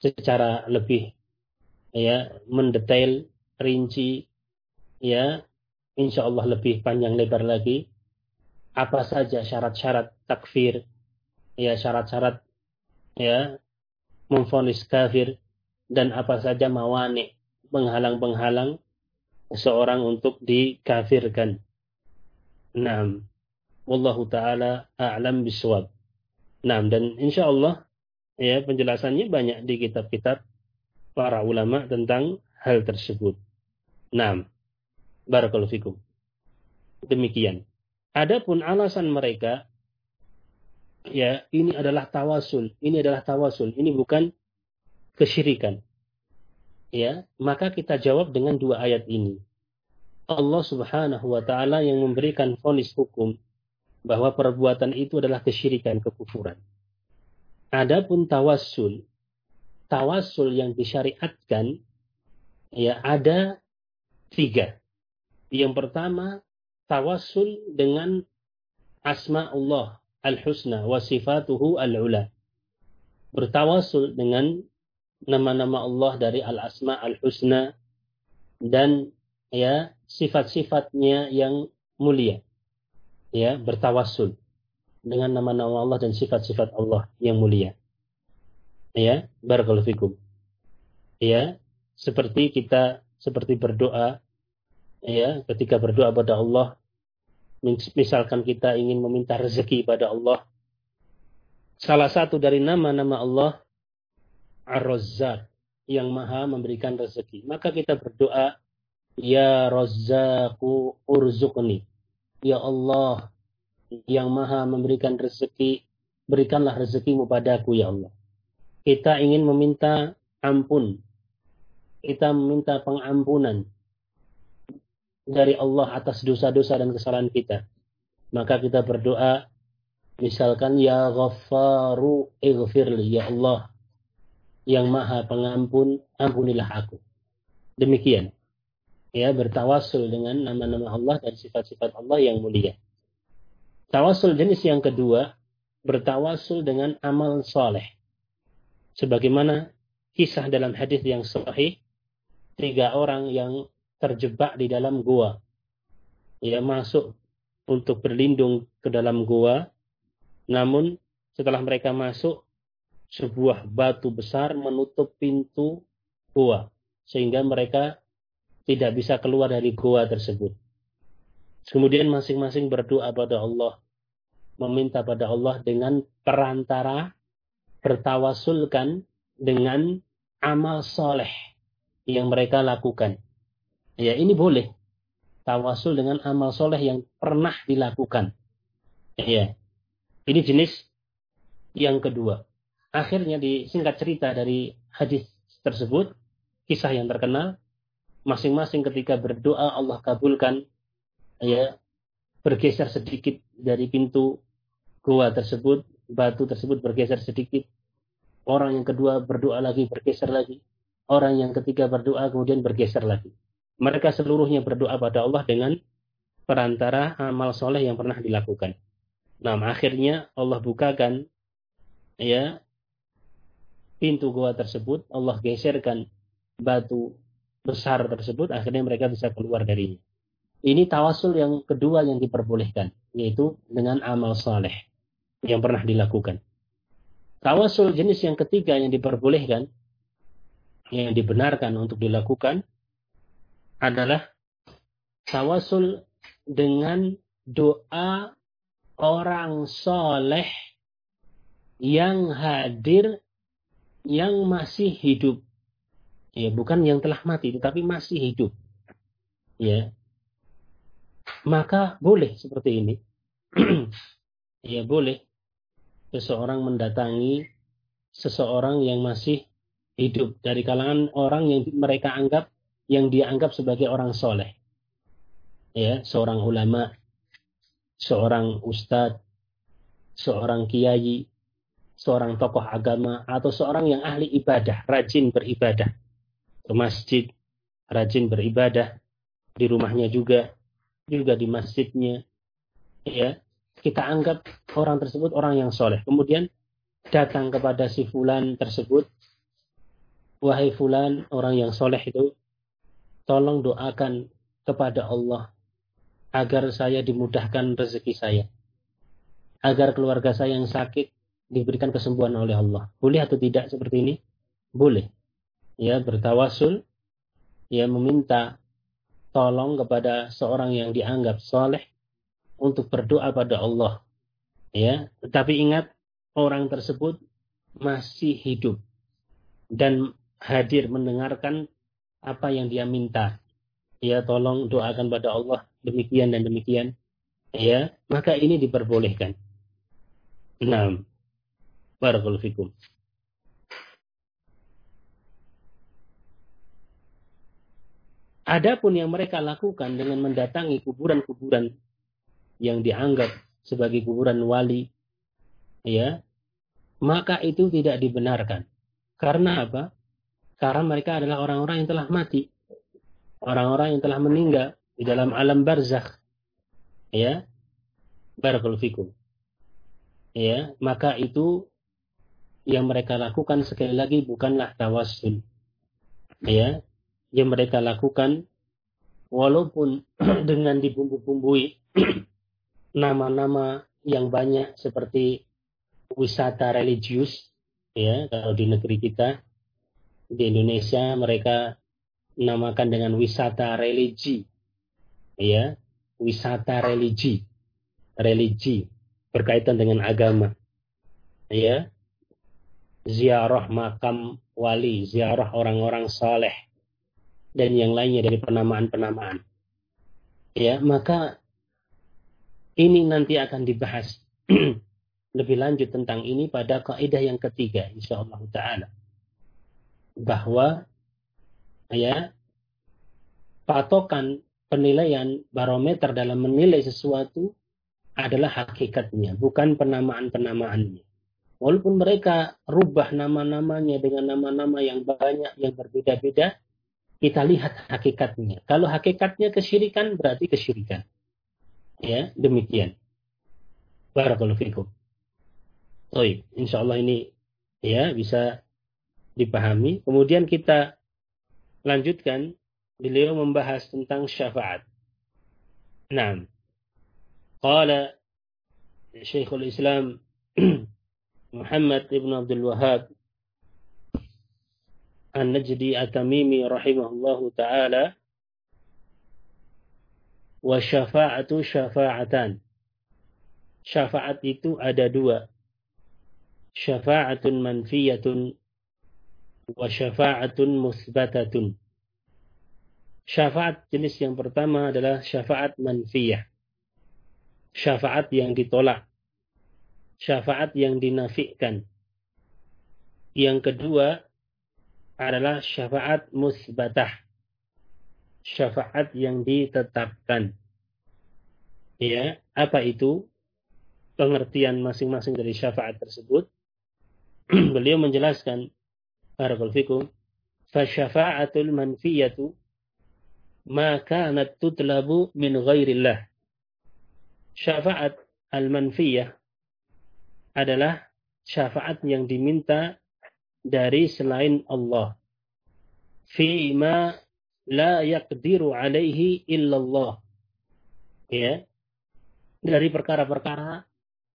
secara lebih ya mendetail rinci ya insya Allah lebih panjang lebar lagi apa saja syarat-syarat takfir ya syarat-syarat ya memfonis kafir dan apa saja mawani penghalang-penghalang seorang untuk dikafirkan. Naam. Wallahu taala a'lam bisawab. Naam dan insya Allah ya penjelasannya banyak di kitab-kitab para ulama tentang hal tersebut. Nah, barakallahu fikum. Demikian. Adapun alasan mereka ya ini adalah tawasul, ini adalah tawasul, ini bukan kesyirikan. Ya, maka kita jawab dengan dua ayat ini. Allah Subhanahu wa taala yang memberikan vonis hukum bahwa perbuatan itu adalah kesyirikan, kekufuran. Adapun tawassul, tawassul yang disyariatkan ya ada tiga. Yang pertama, tawassul dengan asma Allah al-husna wa sifatuhu al-ula. Bertawasul dengan nama-nama Allah dari al-asma al-husna dan ya sifat-sifatnya yang mulia. Ya, bertawasul dengan nama-nama Allah dan sifat-sifat Allah yang mulia. Ya, barakallahu fikum. Ya, seperti kita seperti berdoa ya, ketika berdoa pada Allah misalkan kita ingin meminta rezeki pada Allah salah satu dari nama-nama Allah Ar-Razzaq yang maha memberikan rezeki. Maka kita berdoa, Ya Razzaqu urzuqni. Ya Allah, yang maha memberikan rezeki, berikanlah rezekimu padaku ya Allah. Kita ingin meminta ampun. Kita meminta pengampunan dari Allah atas dosa-dosa dan kesalahan kita. Maka kita berdoa, misalkan ya Ghaffaru ighfirli, ya Allah, yang maha pengampun, ampunilah aku. Demikian. Ya, bertawasul dengan nama-nama Allah dan sifat-sifat Allah yang mulia. Tawasul jenis yang kedua, bertawasul dengan amal soleh. Sebagaimana kisah dalam hadis yang sahih, tiga orang yang terjebak di dalam gua. ia masuk untuk berlindung ke dalam gua, namun setelah mereka masuk, sebuah batu besar menutup pintu gua. Sehingga mereka tidak bisa keluar dari gua tersebut. Kemudian masing-masing berdoa pada Allah. Meminta pada Allah dengan perantara bertawasulkan dengan amal soleh yang mereka lakukan. Ya ini boleh. Tawasul dengan amal soleh yang pernah dilakukan. Ya. Ini jenis yang kedua. Akhirnya disingkat cerita dari hadis tersebut, kisah yang terkenal, masing-masing ketika berdoa Allah kabulkan, ya bergeser sedikit dari pintu gua tersebut, batu tersebut bergeser sedikit. Orang yang kedua berdoa lagi, bergeser lagi. Orang yang ketiga berdoa kemudian bergeser lagi. Mereka seluruhnya berdoa pada Allah dengan perantara amal soleh yang pernah dilakukan. Nah, akhirnya Allah bukakan ya pintu gua tersebut, Allah geserkan batu besar tersebut, akhirnya mereka bisa keluar darinya. Ini tawasul yang kedua yang diperbolehkan, yaitu dengan amal soleh yang pernah dilakukan. Tawasul jenis yang ketiga yang diperbolehkan, yang dibenarkan untuk dilakukan, adalah tawasul dengan doa orang soleh yang hadir yang masih hidup. Ya, bukan yang telah mati, tetapi masih hidup. Ya. Maka boleh seperti ini. ya, boleh seseorang mendatangi seseorang yang masih hidup dari kalangan orang yang mereka anggap yang dia anggap sebagai orang soleh. Ya, seorang ulama, seorang ustadz, seorang kiai, seorang tokoh agama, atau seorang yang ahli ibadah, rajin beribadah. Ke masjid, rajin beribadah. Di rumahnya juga, juga di masjidnya. Ya, kita anggap orang tersebut orang yang soleh. Kemudian datang kepada si fulan tersebut, wahai fulan, orang yang soleh itu, tolong doakan kepada Allah agar saya dimudahkan rezeki saya. Agar keluarga saya yang sakit diberikan kesembuhan oleh Allah. Boleh atau tidak seperti ini? Boleh. Ya, bertawasul, ya meminta tolong kepada seorang yang dianggap soleh untuk berdoa pada Allah. Ya, tetapi ingat orang tersebut masih hidup dan hadir mendengarkan apa yang dia minta. Ya, tolong doakan pada Allah demikian dan demikian. Ya, maka ini diperbolehkan. Nah, barakallahu fikum. Adapun yang mereka lakukan dengan mendatangi kuburan-kuburan yang dianggap sebagai kuburan wali, ya, maka itu tidak dibenarkan. Karena apa? Karena mereka adalah orang-orang yang telah mati. Orang-orang yang telah meninggal di dalam alam barzakh. Ya. Barakallahu fikum. Ya, maka itu yang mereka lakukan sekali lagi bukanlah tawassul. Ya, yang mereka lakukan walaupun dengan dibumbu-bumbui nama-nama yang banyak seperti wisata religius ya kalau di negeri kita di Indonesia mereka namakan dengan wisata religi. Ya wisata religi. Religi berkaitan dengan agama. Ya ziarah makam wali ziarah orang-orang saleh dan yang lainnya dari penamaan-penamaan. Ya maka ini nanti akan dibahas lebih lanjut tentang ini pada kaidah yang ketiga insyaallah taala bahwa ya patokan penilaian barometer dalam menilai sesuatu adalah hakikatnya bukan penamaan-penamaannya. Walaupun mereka rubah nama-namanya dengan nama-nama yang banyak yang berbeda-beda kita lihat hakikatnya. Kalau hakikatnya kesyirikan berarti kesyirikan. Ya demikian. Barakallahu fikum. Baik, insya Allah ini ya bisa dipahami. Kemudian kita lanjutkan beliau membahas tentang syafaat. Nah, qala Syekhul Islam Muhammad ibn Abdul Wahab An-Najdi At-Tamimi rahimahullahu taala wa syafa'atu syafa'atan. Syafaat itu ada dua syafa'atun manfiyatun wa syafa'atun musbatatun. Syafaat jenis yang pertama adalah syafaat manfiyah. Syafaat yang ditolak. Syafaat yang dinafikan. Yang kedua adalah syafaat musbatah. Syafaat yang ditetapkan. Ya, apa itu? Pengertian masing-masing dari syafaat tersebut. beliau menjelaskan barakallahu fasyafa'atul manfiyatu ma kanat tutlabu min ghairillah. Syafaat al-manfiyah adalah syafaat yang diminta dari selain Allah. Fi ma la yaqdiru alaihi illallah. Ya. Dari perkara-perkara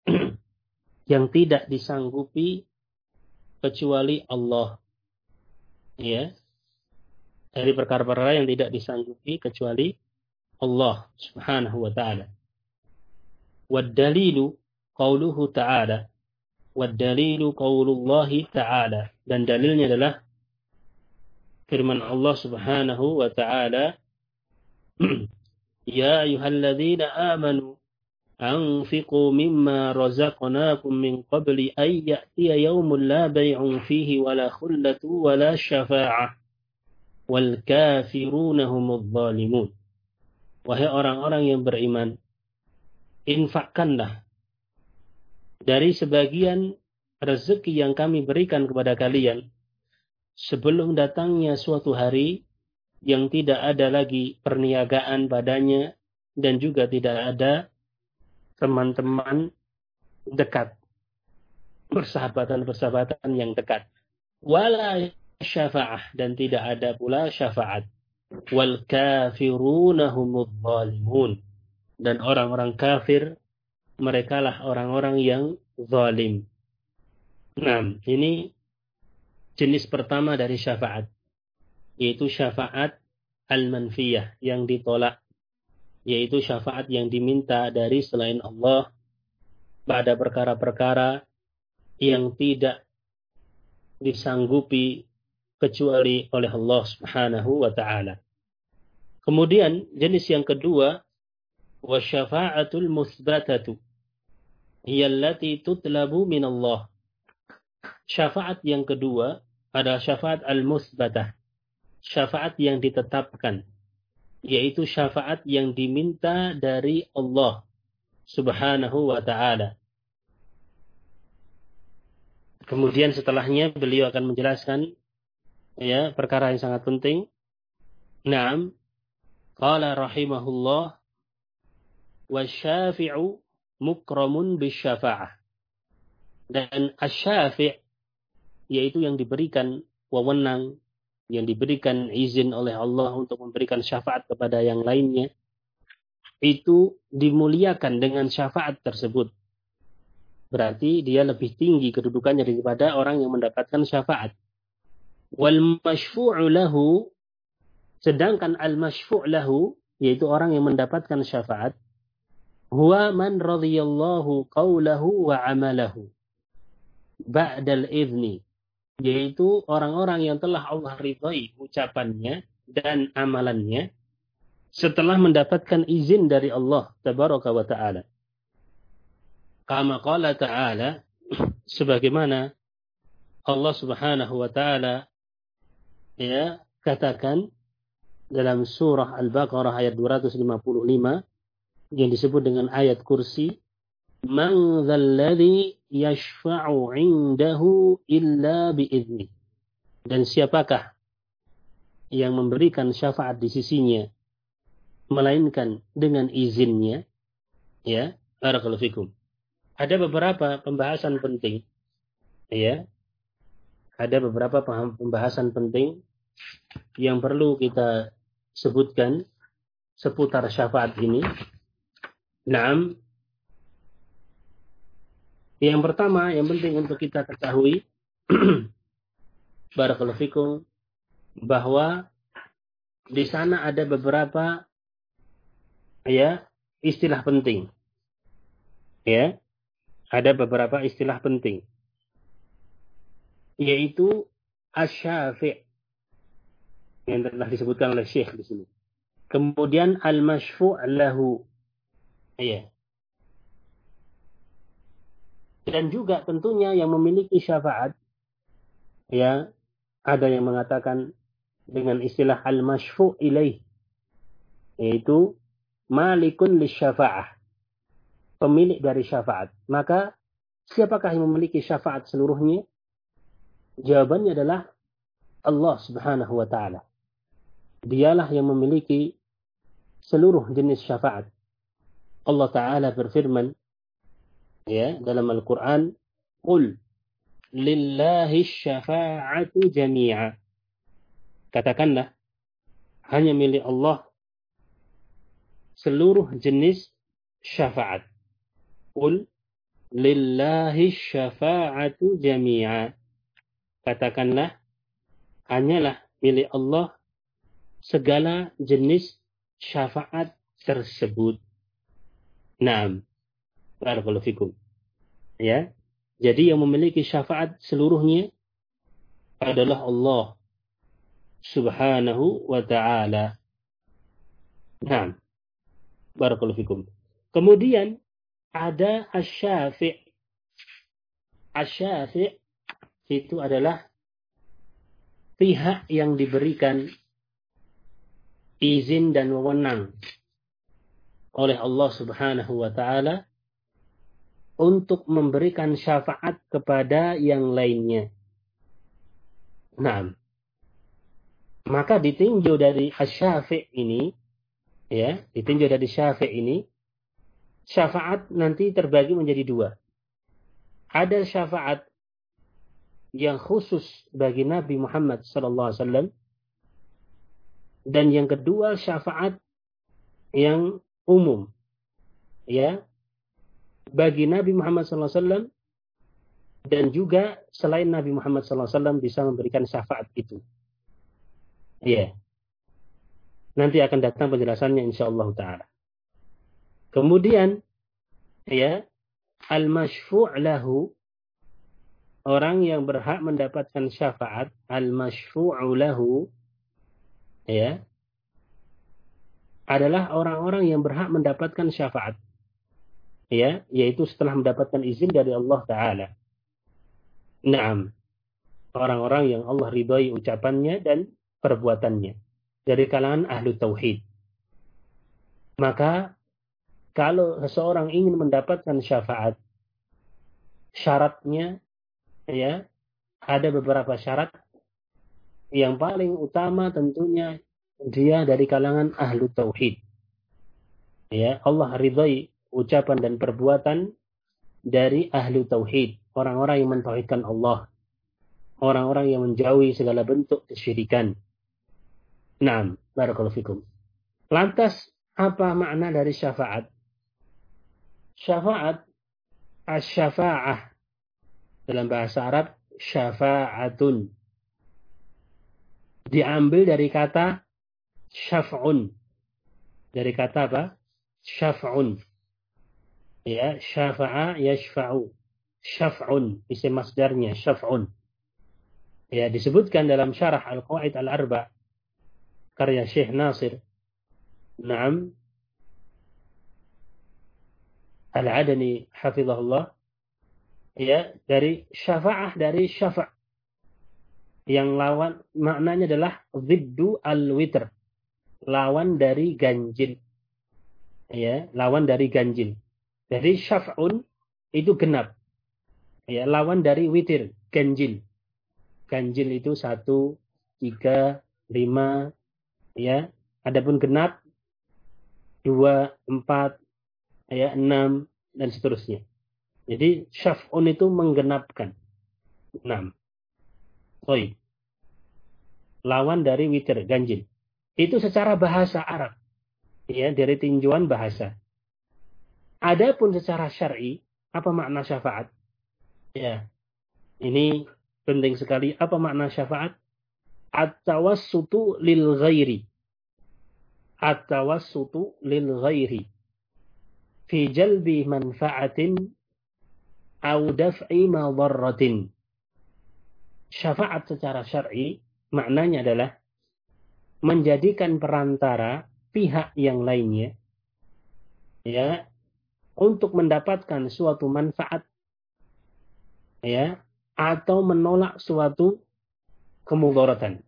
yang tidak disanggupi kecuali Allah. Ya. Dari perkara-perkara yang tidak disanggupi kecuali Allah Subhanahu wa taala. Wad dalilu qauluhu ta'ala. Wad dalilu qaulullah ta'ala. Dan dalilnya adalah firman Allah Subhanahu wa taala Ya ayyuhalladzina amanu أنفقوا مما رزقناكم من قبل أن يأتي يوم لا بيع فيه ولا خلة ولا شفاعة والكافرون هم الظالمون Wahai orang-orang yang beriman, infakkanlah dari sebagian rezeki yang kami berikan kepada kalian sebelum datangnya suatu hari yang tidak ada lagi perniagaan padanya dan juga tidak ada teman-teman dekat. Persahabatan-persahabatan yang dekat. Wala syafa'ah. Dan tidak ada pula syafaat. Wal kafiruna. Dan orang-orang kafir, mereka lah orang-orang yang zalim. Nah, ini jenis pertama dari syafaat. Yaitu syafaat al-manfiyah yang ditolak yaitu syafaat yang diminta dari selain Allah pada perkara-perkara yang tidak disanggupi kecuali oleh Allah Subhanahu wa taala. Kemudian jenis yang kedua wa syafa'atul musbatatu hiya tutlabu min Allah. Syafaat yang kedua adalah syafaat al-musbatah. Syafaat yang ditetapkan yaitu syafaat yang diminta dari Allah Subhanahu wa taala. Kemudian setelahnya beliau akan menjelaskan ya perkara yang sangat penting. Naam. Qala rahimahullah wasyafi'u mukramun bisyafa'ah. Dan asyafi' yaitu yang diberikan wewenang, yang diberikan izin oleh Allah untuk memberikan syafaat kepada yang lainnya, itu dimuliakan dengan syafaat tersebut. Berarti dia lebih tinggi kedudukannya daripada orang yang mendapatkan syafaat. Wal masyfu'u lahu sedangkan al masyfu' lahu yaitu orang yang mendapatkan syafaat huwa man radhiyallahu qawlahu wa amalahu ba'dal idzni yaitu orang-orang yang telah Allah ridhai ucapannya dan amalannya setelah mendapatkan izin dari Allah tabaraka wa taala. Kama qala ta'ala sebagaimana Allah Subhanahu wa taala ya katakan dalam surah Al-Baqarah ayat 255 yang disebut dengan ayat kursi man dzalladzi yashfa'u 'indahu illa bi'izni dan siapakah yang memberikan syafaat di sisinya melainkan dengan izinnya? Ya barakallahu fikum. Ada beberapa pembahasan penting ya. Ada beberapa pembahasan penting yang perlu kita sebutkan seputar syafaat ini. Naam. Yang pertama, yang penting untuk kita ketahui, Barakallahu bahwa di sana ada beberapa ya istilah penting. Ya. Ada beberapa istilah penting. Yaitu asyafi' yang telah disebutkan oleh Syekh di sini. Kemudian al-masyfu' lahu Iya. Dan juga tentunya yang memiliki syafaat, ya, ada yang mengatakan dengan istilah al-masyfu' ilaih, yaitu malikun syafa'ah, pemilik dari syafaat. Maka, siapakah yang memiliki syafaat seluruhnya? Jawabannya adalah Allah subhanahu wa ta'ala. Dialah yang memiliki seluruh jenis syafaat. Allah Ta'ala berfirman ya dalam Al-Quran Qul lillahi syafa'atu jami'a Katakanlah hanya milik Allah seluruh jenis syafaat. Qul lillahi syafa'atu jami'a Katakanlah hanyalah milik Allah segala jenis syafaat tersebut. Naam. Barakallahu fikum. Ya. Jadi yang memiliki syafaat seluruhnya adalah Allah Subhanahu wa taala. Naam. Barakallahu fikum. Kemudian ada asy-syafi'. Asy-syafi' itu adalah pihak yang diberikan izin dan wewenang oleh Allah Subhanahu wa taala untuk memberikan syafaat kepada yang lainnya. Nah, maka ditinjau dari asy ini ya, ditinjau dari syafi' ini syafaat nanti terbagi menjadi dua. Ada syafaat yang khusus bagi Nabi Muhammad wasallam dan yang kedua syafaat yang umum ya bagi Nabi Muhammad SAW dan juga selain Nabi Muhammad SAW bisa memberikan syafaat itu. Ya. Nanti akan datang penjelasannya insya Allah Taala. Kemudian ya al-masyfu' lahu orang yang berhak mendapatkan syafaat al-masyfu'u lahu ya adalah orang-orang yang berhak mendapatkan syafaat. Ya, yaitu setelah mendapatkan izin dari Allah taala. Naam. Orang-orang yang Allah ridhai ucapannya dan perbuatannya dari kalangan ahlu tauhid. Maka kalau seseorang ingin mendapatkan syafaat, syaratnya ya ada beberapa syarat. Yang paling utama tentunya dia dari kalangan ahlu tauhid. Ya, Allah ridhai ucapan dan perbuatan dari ahli tauhid, orang-orang yang mentauhidkan Allah, orang-orang yang menjauhi segala bentuk kesyirikan. Naam, barakallahu fikum. Lantas apa makna dari syafaat? Syafaat asy-syafa'ah dalam bahasa Arab syafa'atun diambil dari kata syaf'un. Dari kata apa? Syaf'un. Ya, syafa'a yashfa'u. Syaf'un, isim masdarnya syaf'un. Ya, disebutkan dalam syarah Al-Qawaid Al-Arba karya Syekh Nasir. Naam. Al-Adani hafizahullah. Ya, dari syafa'ah dari syafa' yang lawan maknanya adalah ziddu al-witr. Lawan dari ganjil. Ya, lawan dari ganjil. Jadi syaf'un itu genap. Ya, lawan dari witir, ganjil. Ganjil itu satu, tiga, lima, ya. Adapun genap, dua, empat, ya, enam, dan seterusnya. Jadi syaf'un itu menggenapkan. Enam. Baik. Lawan dari witir, ganjil. Itu secara bahasa Arab. Ya, dari tinjauan bahasa. Adapun secara syar'i, apa makna syafaat? Ya. Ini penting sekali. Apa makna syafaat? At-tawassutu lil ghairi. At-tawassutu lil ghairi. Fi jalbi manfaatin au daf'i madarratin syafaat secara syar'i maknanya adalah menjadikan perantara pihak yang lainnya ya untuk mendapatkan suatu manfaat ya atau menolak suatu kemudaratan.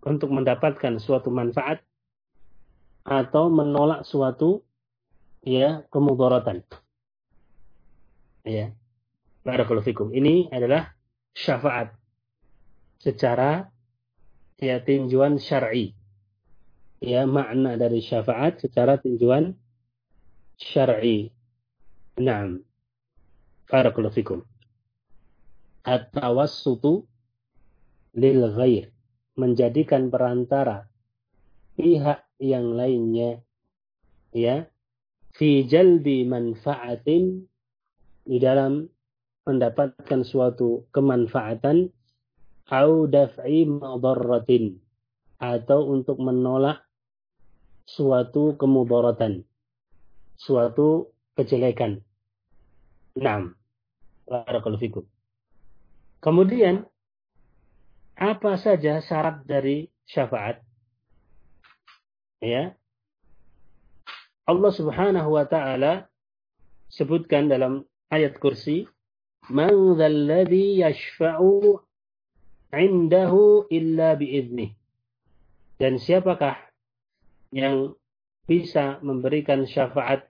Untuk mendapatkan suatu manfaat atau menolak suatu ya kemudaratan. Ya. Barakallahu fikum. Ini adalah syafaat secara ya tinjuan syar'i. Ya makna dari syafaat secara tinjuan syar'i. Naam. Barakallahu fikum. At-tawassutu lil ghair. Menjadikan perantara pihak yang lainnya ya fi jalbi manfaatin di dalam mendapatkan suatu kemanfaatan au daf'i atau untuk menolak suatu kemudaratan suatu kejelekan. Naam. Barakallahu. Kemudian apa saja syarat dari syafaat? Ya. Allah Subhanahu wa taala sebutkan dalam ayat kursi Man dzalladzi yashfa'u indahu illa biiznih. Dan siapakah yang bisa memberikan syafaat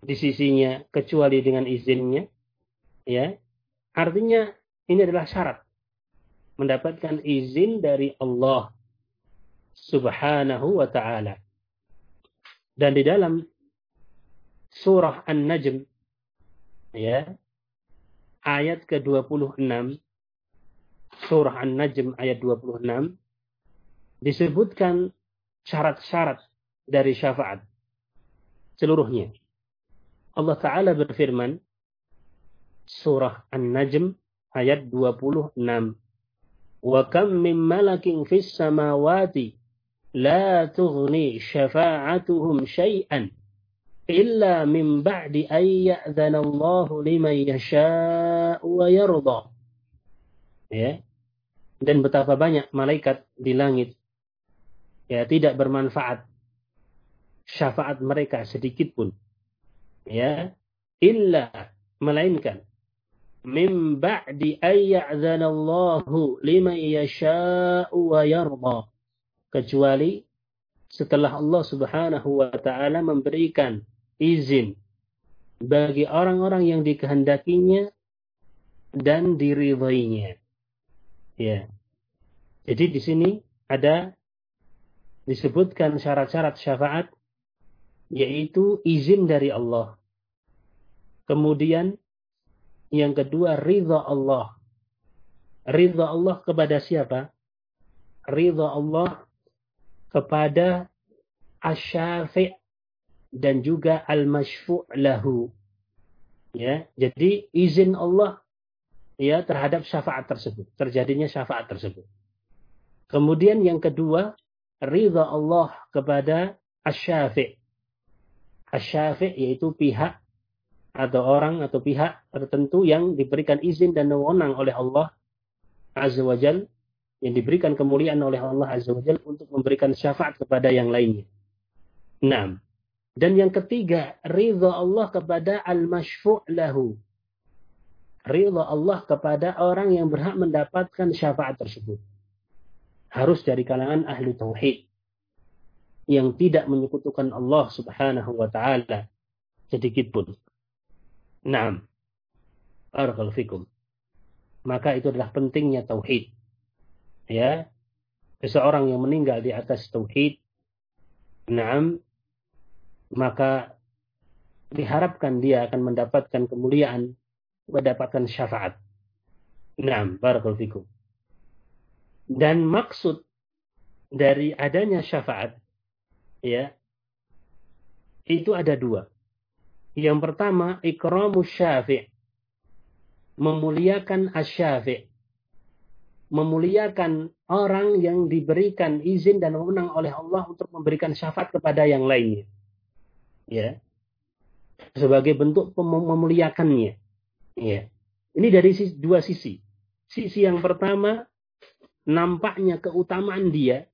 di sisinya kecuali dengan izinnya? Ya. Artinya ini adalah syarat mendapatkan izin dari Allah Subhanahu wa taala. Dan di dalam surah An-Najm ya ayat ke-26 surah An-Najm ayat 26 disebutkan syarat-syarat dari syafaat seluruhnya. Allah Ta'ala berfirman surah An-Najm ayat 26 Wa kam min malakin fis samawati la tughni syafa'atuhum syai'an illa min ba'di an ya'dhana Allah liman yasha'u wa yarda. Ya. Dan betapa banyak malaikat di langit ya tidak bermanfaat syafaat mereka sedikit pun. Ya, illa melainkan min ba'di an ya'dhana Allah liman yasha'u wa yarda. Kecuali setelah Allah Subhanahu wa taala memberikan izin bagi orang-orang yang dikehendakinya dan diridhoinya. Ya. Jadi di sini ada disebutkan syarat-syarat syafaat yaitu izin dari Allah. Kemudian yang kedua ridha Allah. Ridha Allah kepada siapa? Ridha Allah kepada asyafi' dan juga al-masyfu' lahu. Ya, jadi izin Allah ya terhadap syafaat tersebut, terjadinya syafaat tersebut. Kemudian yang kedua, ridha Allah kepada asyafi'. Asyafi' yaitu pihak atau orang atau pihak tertentu yang diberikan izin dan wewenang oleh Allah Azza wa Jal yang diberikan kemuliaan oleh Allah Azza wa Jal untuk memberikan syafaat kepada yang lainnya. Nah, dan yang ketiga, ridha Allah kepada al-masyfu' lahu. Ridha Allah kepada orang yang berhak mendapatkan syafaat tersebut. Harus dari kalangan ahli tauhid yang tidak menyekutukan Allah Subhanahu wa taala sedikit pun. Naam. Fikum. Maka itu adalah pentingnya tauhid. Ya. Seseorang yang meninggal di atas tauhid, naam, maka diharapkan dia akan mendapatkan kemuliaan, mendapatkan syafaat. Naam, barakallahu fikum. Dan maksud dari adanya syafaat, ya, itu ada dua. Yang pertama, ikramus syafi' memuliakan asyafi' memuliakan orang yang diberikan izin dan wewenang oleh Allah untuk memberikan syafaat kepada yang lainnya. Ya. Sebagai bentuk memuliakannya. Ya. Ini dari dua sisi. Sisi yang pertama, nampaknya keutamaan dia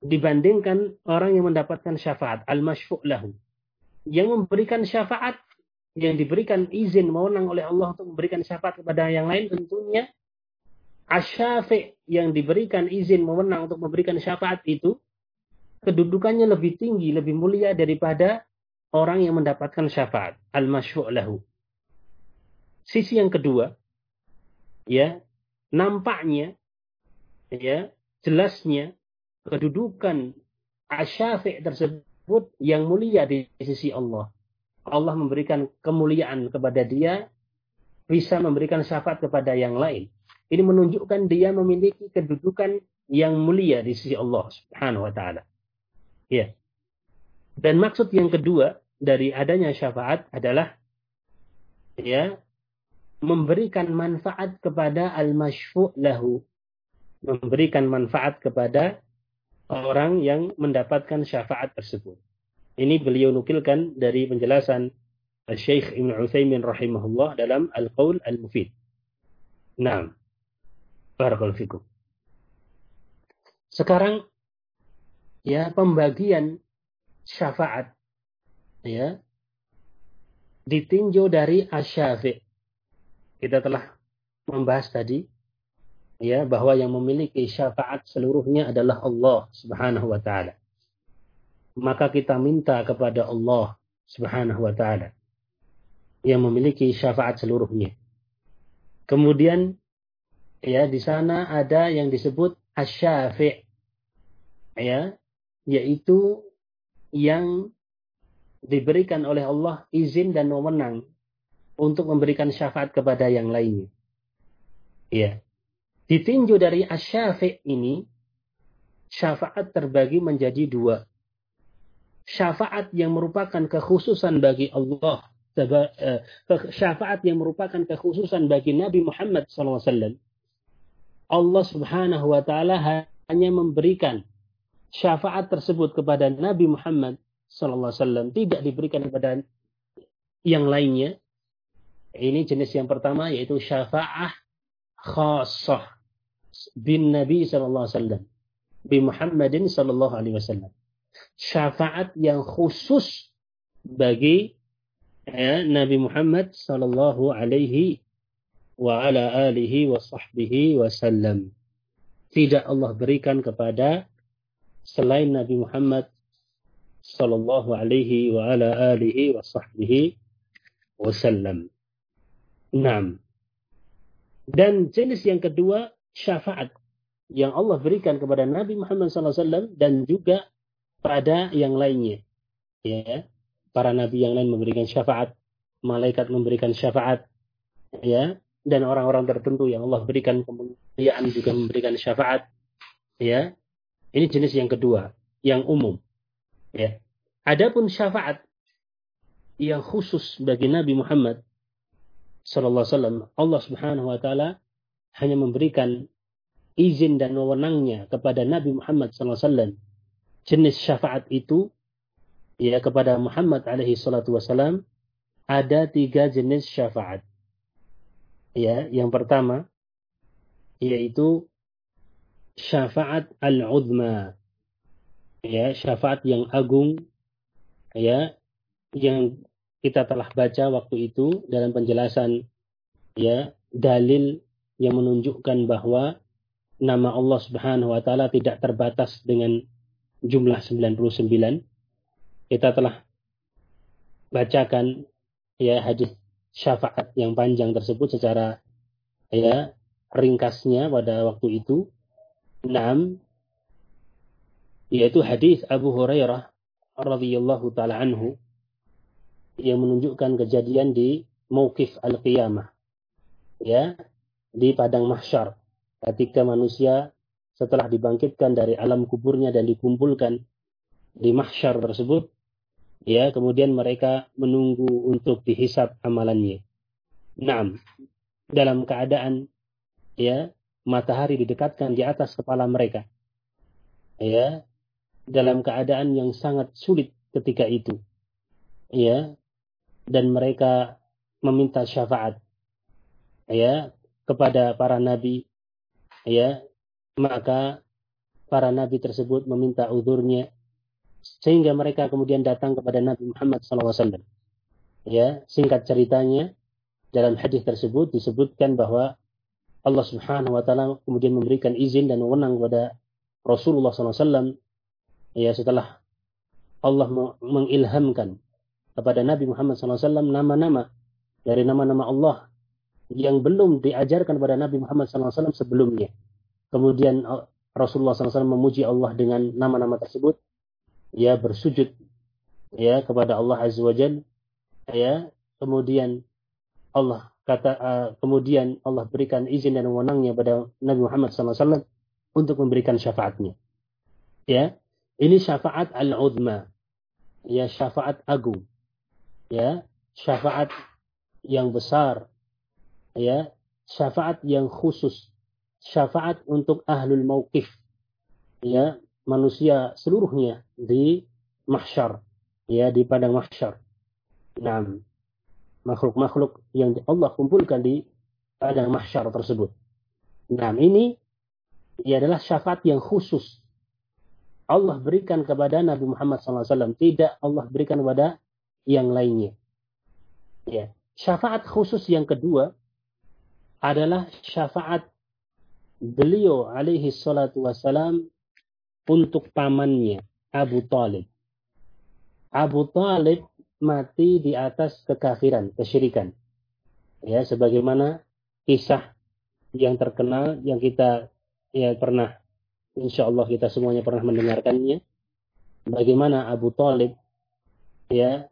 dibandingkan orang yang mendapatkan syafaat. Al-masyfu' lahu yang memberikan syafaat yang diberikan izin mewenang oleh Allah untuk memberikan syafaat kepada yang lain tentunya asyafi yang diberikan izin mewenang untuk memberikan syafaat itu kedudukannya lebih tinggi, lebih mulia daripada orang yang mendapatkan syafaat al-masyfu' lahu. Sisi yang kedua, ya, nampaknya ya, jelasnya kedudukan asyafi tersebut yang mulia di sisi Allah. Allah memberikan kemuliaan kepada dia, bisa memberikan syafaat kepada yang lain. Ini menunjukkan dia memiliki kedudukan yang mulia di sisi Allah Subhanahu wa taala. Ya. Dan maksud yang kedua dari adanya syafaat adalah ya memberikan manfaat kepada al-masyfu' lahu. Memberikan manfaat kepada orang yang mendapatkan syafaat tersebut. Ini beliau nukilkan dari penjelasan Syekh Ibn Uthaymin rahimahullah dalam Al-Qawl Al-Mufid. Naam. Barakallahu fikum. Sekarang ya pembagian syafaat ya ditinjau dari asyafi. Kita telah membahas tadi ya bahwa yang memiliki syafaat seluruhnya adalah Allah Subhanahu wa taala. Maka kita minta kepada Allah Subhanahu wa taala yang memiliki syafaat seluruhnya. Kemudian ya di sana ada yang disebut asyafi' ya yaitu yang diberikan oleh Allah izin dan wewenang untuk memberikan syafaat kepada yang lainnya. Ya. Ditinjau dari asyafi' ini, syafaat terbagi menjadi dua. Syafaat yang merupakan kekhususan bagi Allah, eh, syafaat yang merupakan kekhususan bagi Nabi Muhammad SAW. Allah Subhanahu wa taala hanya memberikan syafaat tersebut kepada Nabi Muhammad SAW, tidak diberikan kepada yang lainnya. Ini jenis yang pertama yaitu syafaat khasah bin Nabi sallallahu alaihi wasallam bi Muhammadin sallallahu alaihi wasallam syafaat yang khusus bagi ya, Nabi Muhammad sallallahu alaihi wa ala alihi wa sahbihi wasallam tidak Allah berikan kepada selain Nabi Muhammad sallallahu alaihi wa ala alihi wa sahbihi wasallam. Naam. Dan jenis yang kedua syafaat yang Allah berikan kepada Nabi Muhammad SAW dan juga pada yang lainnya. ya para nabi yang lain memberikan syafaat malaikat memberikan syafaat ya dan orang-orang tertentu yang Allah berikan kemuliaan juga memberikan syafaat ya ini jenis yang kedua yang umum ya adapun syafaat yang khusus bagi Nabi Muhammad sallallahu alaihi wasallam Allah Subhanahu wa taala hanya memberikan izin dan wewenangnya kepada Nabi Muhammad wasallam jenis syafaat itu ya kepada Muhammad alaihi salatu wasallam ada tiga jenis syafaat. Ya, yang pertama yaitu syafaat al-uzma. Ya, syafaat yang agung ya yang kita telah baca waktu itu dalam penjelasan ya dalil yang menunjukkan bahwa nama Allah Subhanahu wa taala tidak terbatas dengan jumlah 99. Kita telah bacakan ya hadis syafaat yang panjang tersebut secara ya ringkasnya pada waktu itu. Enam yaitu hadis Abu Hurairah radhiyallahu taala anhu yang menunjukkan kejadian di Mauqif Al-Qiyamah. Ya, di padang mahsyar ketika manusia setelah dibangkitkan dari alam kuburnya dan dikumpulkan di mahsyar tersebut ya kemudian mereka menunggu untuk dihisap amalannya. Naam, dalam keadaan ya matahari didekatkan di atas kepala mereka. Ya, dalam keadaan yang sangat sulit ketika itu. Ya, dan mereka meminta syafaat ya kepada para nabi ya maka para nabi tersebut meminta uzurnya sehingga mereka kemudian datang kepada Nabi Muhammad SAW. Ya, singkat ceritanya dalam hadis tersebut disebutkan bahwa Allah Subhanahu Wa Taala kemudian memberikan izin dan wewenang kepada Rasulullah SAW. Ya, setelah Allah mengilhamkan kepada Nabi Muhammad SAW nama-nama dari nama-nama Allah yang belum diajarkan kepada Nabi Muhammad SAW sebelumnya. Kemudian Rasulullah SAW memuji Allah dengan nama-nama tersebut. Ya bersujud ya kepada Allah Azza wa Jal ya. Kemudian Allah kata uh, kemudian Allah berikan izin dan wewenangnya pada Nabi Muhammad SAW untuk memberikan syafaatnya ya. Ini syafaat al-udma ya syafaat agung ya. Syafaat yang besar ya syafaat yang khusus syafaat untuk ahlul mauqif ya manusia seluruhnya di mahsyar ya di padang mahsyar. Nah, makhluk-makhluk yang Allah kumpulkan di padang mahsyar tersebut. Nah, ini ia adalah syafaat yang khusus Allah berikan kepada Nabi Muhammad SAW. Tidak Allah berikan kepada yang lainnya. Ya. Syafaat khusus yang kedua adalah syafaat beliau alaihi salatu wassalam untuk pamannya Abu Talib. Abu Talib mati di atas kekafiran, kesyirikan. Ya, sebagaimana kisah yang terkenal yang kita ya pernah insya Allah kita semuanya pernah mendengarkannya. Bagaimana Abu Talib ya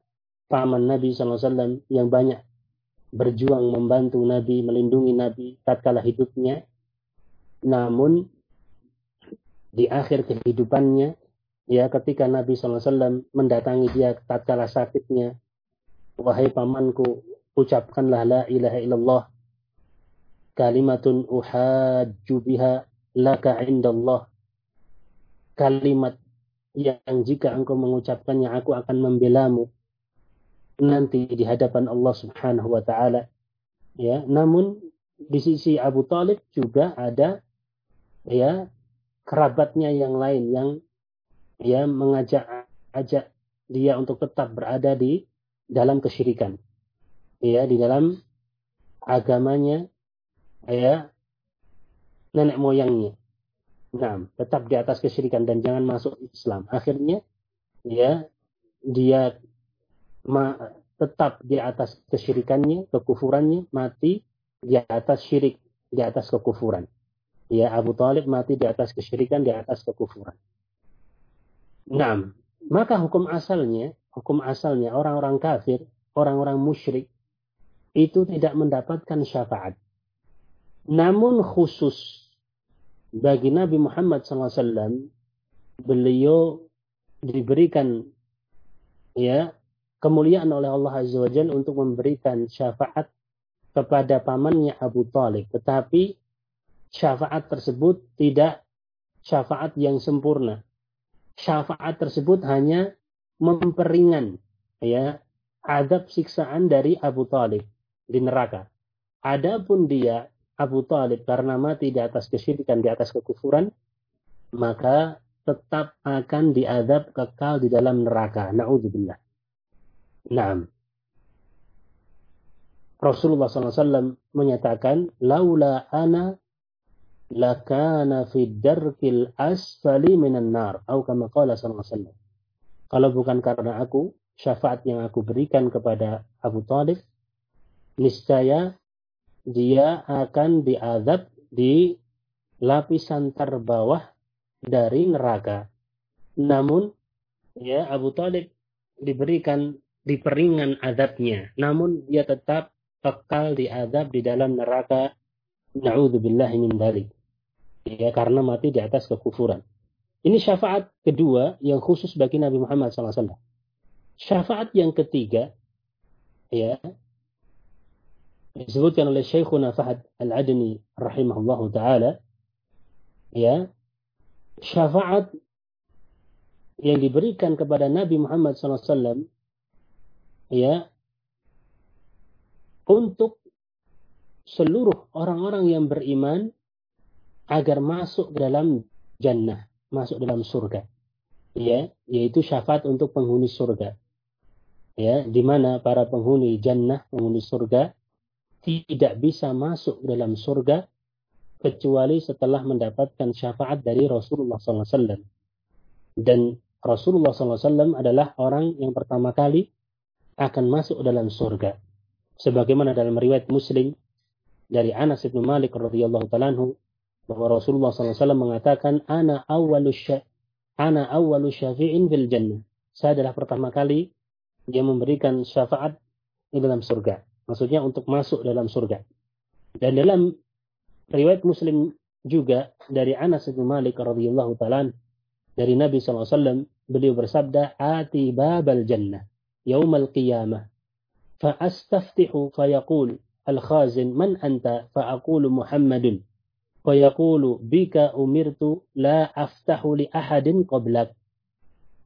paman Nabi SAW yang banyak berjuang membantu Nabi, melindungi Nabi tatkala hidupnya. Namun di akhir kehidupannya ya ketika Nabi SAW mendatangi dia tatkala sakitnya wahai pamanku ucapkanlah la ilaha illallah kalimatun uhajju biha laka indallah kalimat yang jika engkau mengucapkannya aku akan membelamu nanti di hadapan Allah Subhanahu wa taala ya namun di sisi Abu Talib juga ada ya kerabatnya yang lain yang ya mengajak ajak dia untuk tetap berada di dalam kesyirikan. Ya, di dalam agamanya ya nenek moyangnya. Nah, tetap di atas kesyirikan dan jangan masuk Islam. Akhirnya ya dia tetap di atas kesyirikannya, kekufurannya, mati di atas syirik, di atas kekufuran ya Abu Talib mati di atas kesyirikan, di atas kekufuran. Nah, maka hukum asalnya, hukum asalnya orang-orang kafir, orang-orang musyrik itu tidak mendapatkan syafaat. Namun khusus bagi Nabi Muhammad SAW, beliau diberikan ya kemuliaan oleh Allah Azza wa untuk memberikan syafaat kepada pamannya Abu Talib. Tetapi syafaat tersebut tidak syafaat yang sempurna. Syafaat tersebut hanya memperingan ya adab siksaan dari Abu Talib di neraka. Adapun dia Abu Talib karena mati di atas kesyirikan, di atas kekufuran, maka tetap akan diadab kekal di dalam neraka. Na'udzubillah. Naam. Rasulullah SAW menyatakan, Laula ana lakana fi darkil asfali minan nar. Atau kama qala SAW. Kalau bukan karena aku, syafaat yang aku berikan kepada Abu Talib, niscaya dia akan diadab di lapisan terbawah dari neraka. Namun, ya Abu Talib diberikan diperingan adabnya. Namun dia tetap kekal diadab di dalam neraka na'udzubillah min dalik. Ya, karena mati di atas kekufuran. Ini syafaat kedua yang khusus bagi Nabi Muhammad SAW. Syafaat yang ketiga, ya, disebutkan oleh Syekhuna Fahad Al-Adni rahimahullahu taala, ya, syafaat yang diberikan kepada Nabi Muhammad SAW, ya, untuk seluruh orang-orang yang beriman agar masuk dalam jannah, masuk dalam surga. Ya, yaitu syafaat untuk penghuni surga. Ya, di mana para penghuni jannah, penghuni surga tidak bisa masuk dalam surga kecuali setelah mendapatkan syafaat dari Rasulullah SAW. Dan Rasulullah SAW adalah orang yang pertama kali akan masuk dalam surga sebagaimana dalam riwayat Muslim dari Anas bin Malik radhiyallahu taala bahwa Rasulullah SAW mengatakan ana awwalu ana awwalu syafi'in fil jannah. Saya adalah pertama kali yang memberikan syafaat di dalam surga. Maksudnya untuk masuk dalam surga. Dan dalam riwayat Muslim juga dari Anas bin Malik radhiyallahu taala dari Nabi SAW beliau bersabda ati babal jannah yaumal qiyamah فأستفتح فيقول الخازن من أنت فأقول محمد فيقول بك أمرت لا أفتح لأحد قبلك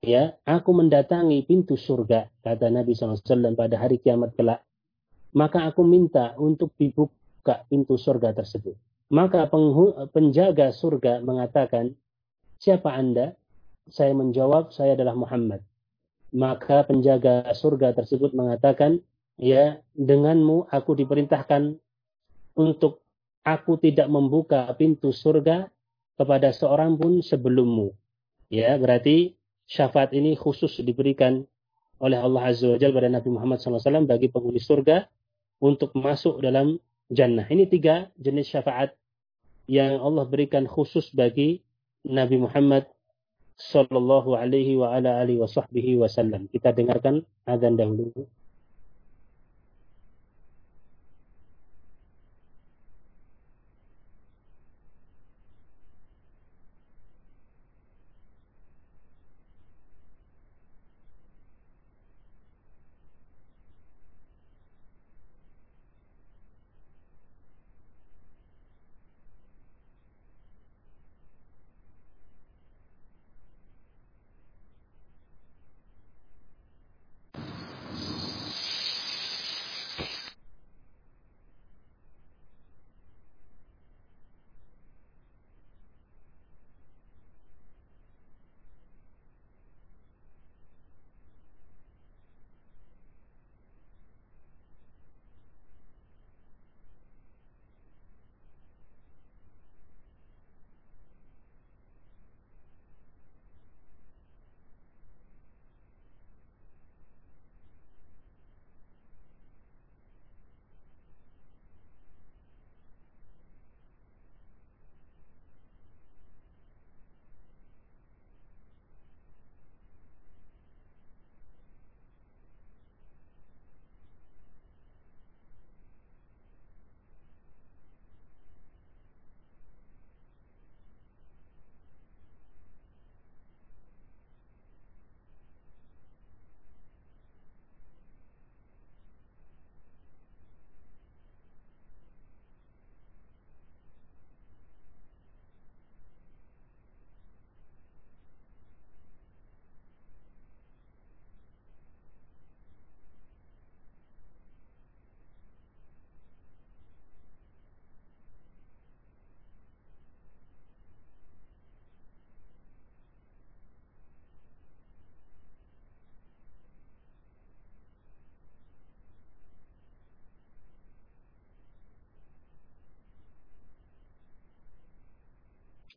ya aku mendatangi pintu surga kata Nabi SAW pada hari kiamat kelak maka aku minta untuk dibuka pintu surga tersebut maka penjaga surga mengatakan siapa anda saya menjawab saya adalah Muhammad maka penjaga surga tersebut mengatakan ya denganmu aku diperintahkan untuk aku tidak membuka pintu surga kepada seorang pun sebelummu. Ya, berarti syafaat ini khusus diberikan oleh Allah Azza wa Jalla pada Nabi Muhammad SAW bagi penghuni surga untuk masuk dalam jannah. Ini tiga jenis syafaat yang Allah berikan khusus bagi Nabi Muhammad Sallallahu Alaihi wa ala alihi Wasallam. Kita dengarkan adzan dahulu.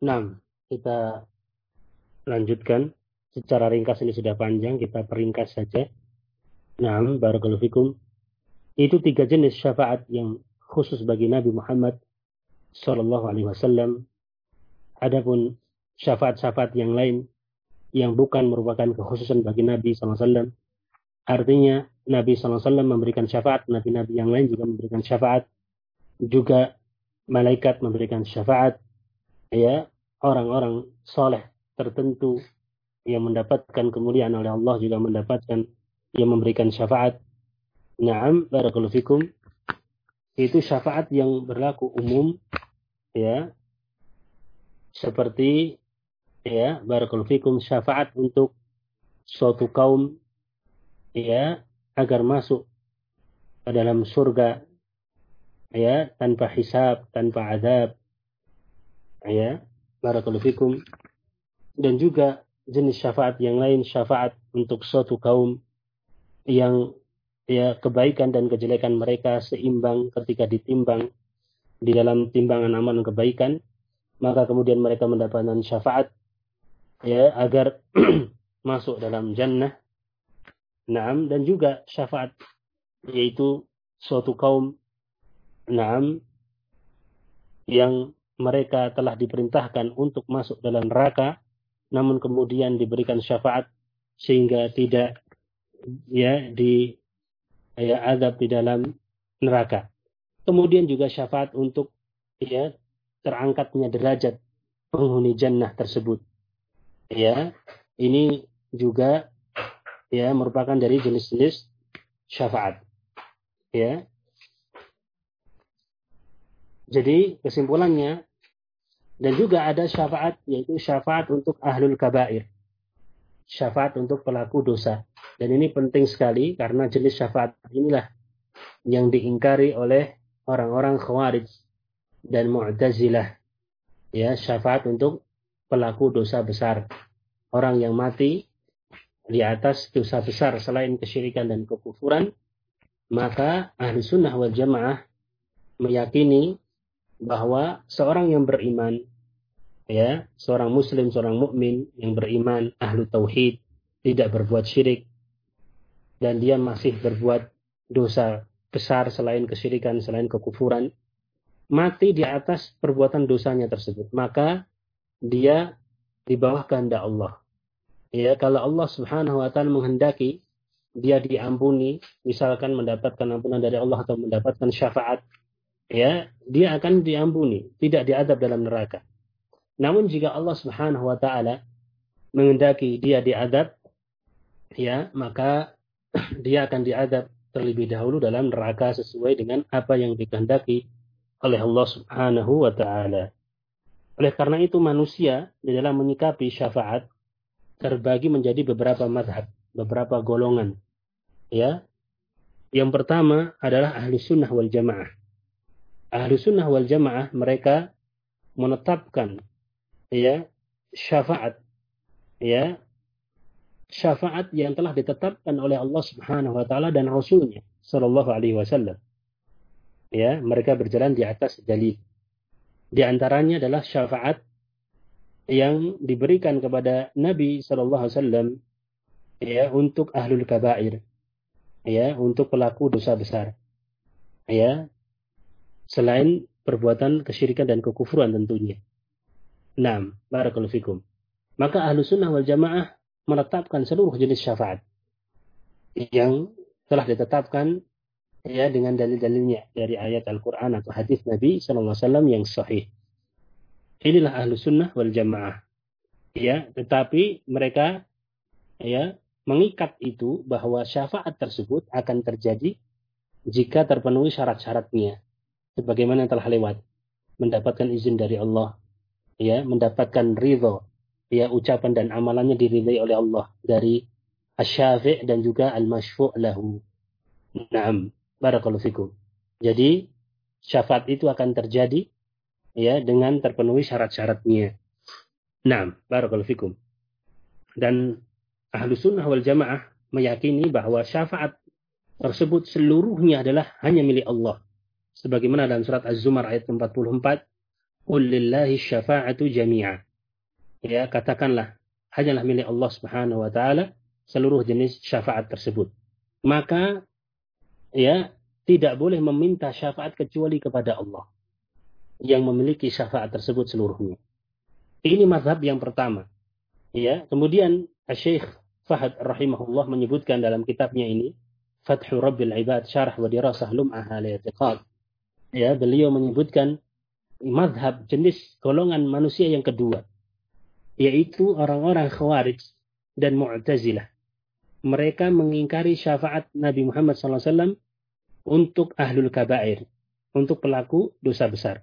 Nah, kita lanjutkan. Secara ringkas ini sudah panjang, kita peringkas saja. Nah, barakallahu fikum. Itu tiga jenis syafaat yang khusus bagi Nabi Muhammad Sallallahu Alaihi Wasallam. Adapun syafaat-syafaat yang lain yang bukan merupakan kekhususan bagi Nabi SAW. Artinya Nabi SAW memberikan syafaat, Nabi-Nabi yang lain juga memberikan syafaat, juga malaikat memberikan syafaat, ya orang-orang soleh tertentu yang mendapatkan kemuliaan oleh Allah juga mendapatkan yang memberikan syafaat. Naam, barakallahu fikum. Itu syafaat yang berlaku umum, ya, seperti ya barakallahu fikum syafaat untuk suatu kaum ya agar masuk ke dalam surga ya tanpa hisab, tanpa azab. Ya, barakallahu fikum. Dan juga jenis syafaat yang lain, syafaat untuk suatu kaum yang ya kebaikan dan kejelekan mereka seimbang ketika ditimbang di dalam timbangan amal kebaikan, maka kemudian mereka mendapatkan syafaat ya agar masuk dalam jannah Naam dan juga syafaat yaitu suatu kaum Naam yang mereka telah diperintahkan untuk masuk dalam neraka namun kemudian diberikan syafaat sehingga tidak ya di ya azab di dalam neraka. Kemudian juga syafaat untuk ya terangkatnya derajat penghuni jannah tersebut. Ya, ini juga ya merupakan dari jenis-jenis syafaat. Ya. Jadi kesimpulannya dan juga ada syafaat yaitu syafaat untuk ahlul kabair. Syafaat untuk pelaku dosa. Dan ini penting sekali karena jenis syafaat inilah yang diingkari oleh orang-orang khawarij dan mu'tazilah. Ya, syafaat untuk pelaku dosa besar. Orang yang mati di atas dosa besar selain kesyirikan dan kekufuran, maka ahli sunnah wal jamaah meyakini bahwa seorang yang beriman, ya, seorang muslim, seorang mukmin yang beriman, ahlu tauhid, tidak berbuat syirik, dan dia masih berbuat dosa besar selain kesyirikan, selain kekufuran, mati di atas perbuatan dosanya tersebut. Maka dia di bawah kehendak Allah ya kalau Allah Subhanahu wa taala menghendaki dia diampuni, misalkan mendapatkan ampunan dari Allah atau mendapatkan syafaat, ya, dia akan diampuni, tidak diadab dalam neraka. Namun jika Allah Subhanahu wa taala menghendaki dia diadab, ya, maka dia akan diadab terlebih dahulu dalam neraka sesuai dengan apa yang dikehendaki oleh Allah Subhanahu wa taala. Oleh karena itu manusia di dalam menyikapi syafaat terbagi menjadi beberapa madhab, beberapa golongan. Ya, yang pertama adalah ahli sunnah wal jamaah. Ahli sunnah wal jamaah mereka menetapkan ya syafaat ya syafaat yang telah ditetapkan oleh Allah Subhanahu wa taala dan rasulnya sallallahu alaihi wasallam. Ya, mereka berjalan di atas dalil. Di antaranya adalah syafaat yang diberikan kepada Nabi Shallallahu Alaihi Wasallam ya untuk ahlul kabair ya untuk pelaku dosa besar ya selain perbuatan kesyirikan dan kekufuran tentunya. Nam, barakallahu fikum. Maka ahlu sunnah wal jamaah menetapkan seluruh jenis syafaat yang telah ditetapkan ya dengan dalil-dalilnya dari ayat Al-Quran atau hadis Nabi Wasallam yang sahih. Inilah ahlu sunnah wal jamaah. Ya, tetapi mereka ya mengikat itu bahwa syafaat tersebut akan terjadi jika terpenuhi syarat-syaratnya. Sebagaimana yang telah lewat. Mendapatkan izin dari Allah. Ya, mendapatkan ridho. Ya, ucapan dan amalannya diridhai oleh Allah. Dari asyafi' dan juga al-mashfu' lahu. Naam. Barakallahu fikum. Jadi, syafaat itu akan terjadi ya dengan terpenuhi syarat-syaratnya. Nah, barakallahu fikum. Dan ahlu sunnah wal jamaah meyakini bahwa syafaat tersebut seluruhnya adalah hanya milik Allah. Sebagaimana dalam surat Az-Zumar ayat 44, Qul lillahi syafa'atu jami'a. Ya, katakanlah hanyalah milik Allah Subhanahu wa taala seluruh jenis syafaat tersebut. Maka ya tidak boleh meminta syafaat kecuali kepada Allah yang memiliki syafaat tersebut seluruhnya. Ini mazhab yang pertama. Ya, kemudian Syekh Fahad rahimahullah menyebutkan dalam kitabnya ini Fathu Rabbil Ibad Syarah wa Dirasah Lum'ah al-I'tiqad. Ya, beliau menyebutkan madhab jenis golongan manusia yang kedua yaitu orang-orang Khawarij dan Mu'tazilah. Mereka mengingkari syafaat Nabi Muhammad SAW untuk ahlul kabair, untuk pelaku dosa besar.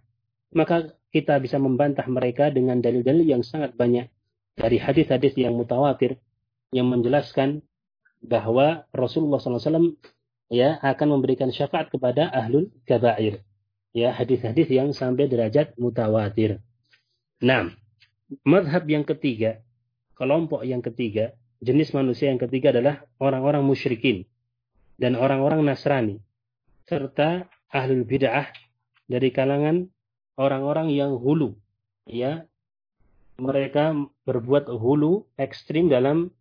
Maka kita bisa membantah mereka dengan dalil-dalil yang sangat banyak dari hadis-hadis yang mutawatir yang menjelaskan bahwa Rasulullah SAW ya akan memberikan syafaat kepada ahlul kabair ya hadis-hadis yang sampai derajat mutawatir. Nah, madhab yang ketiga, kelompok yang ketiga, jenis manusia yang ketiga adalah orang-orang musyrikin dan orang-orang Nasrani serta ahlul bid'ah dari kalangan orang-orang yang hulu. Ya mereka berbuat hulu ekstrim dalam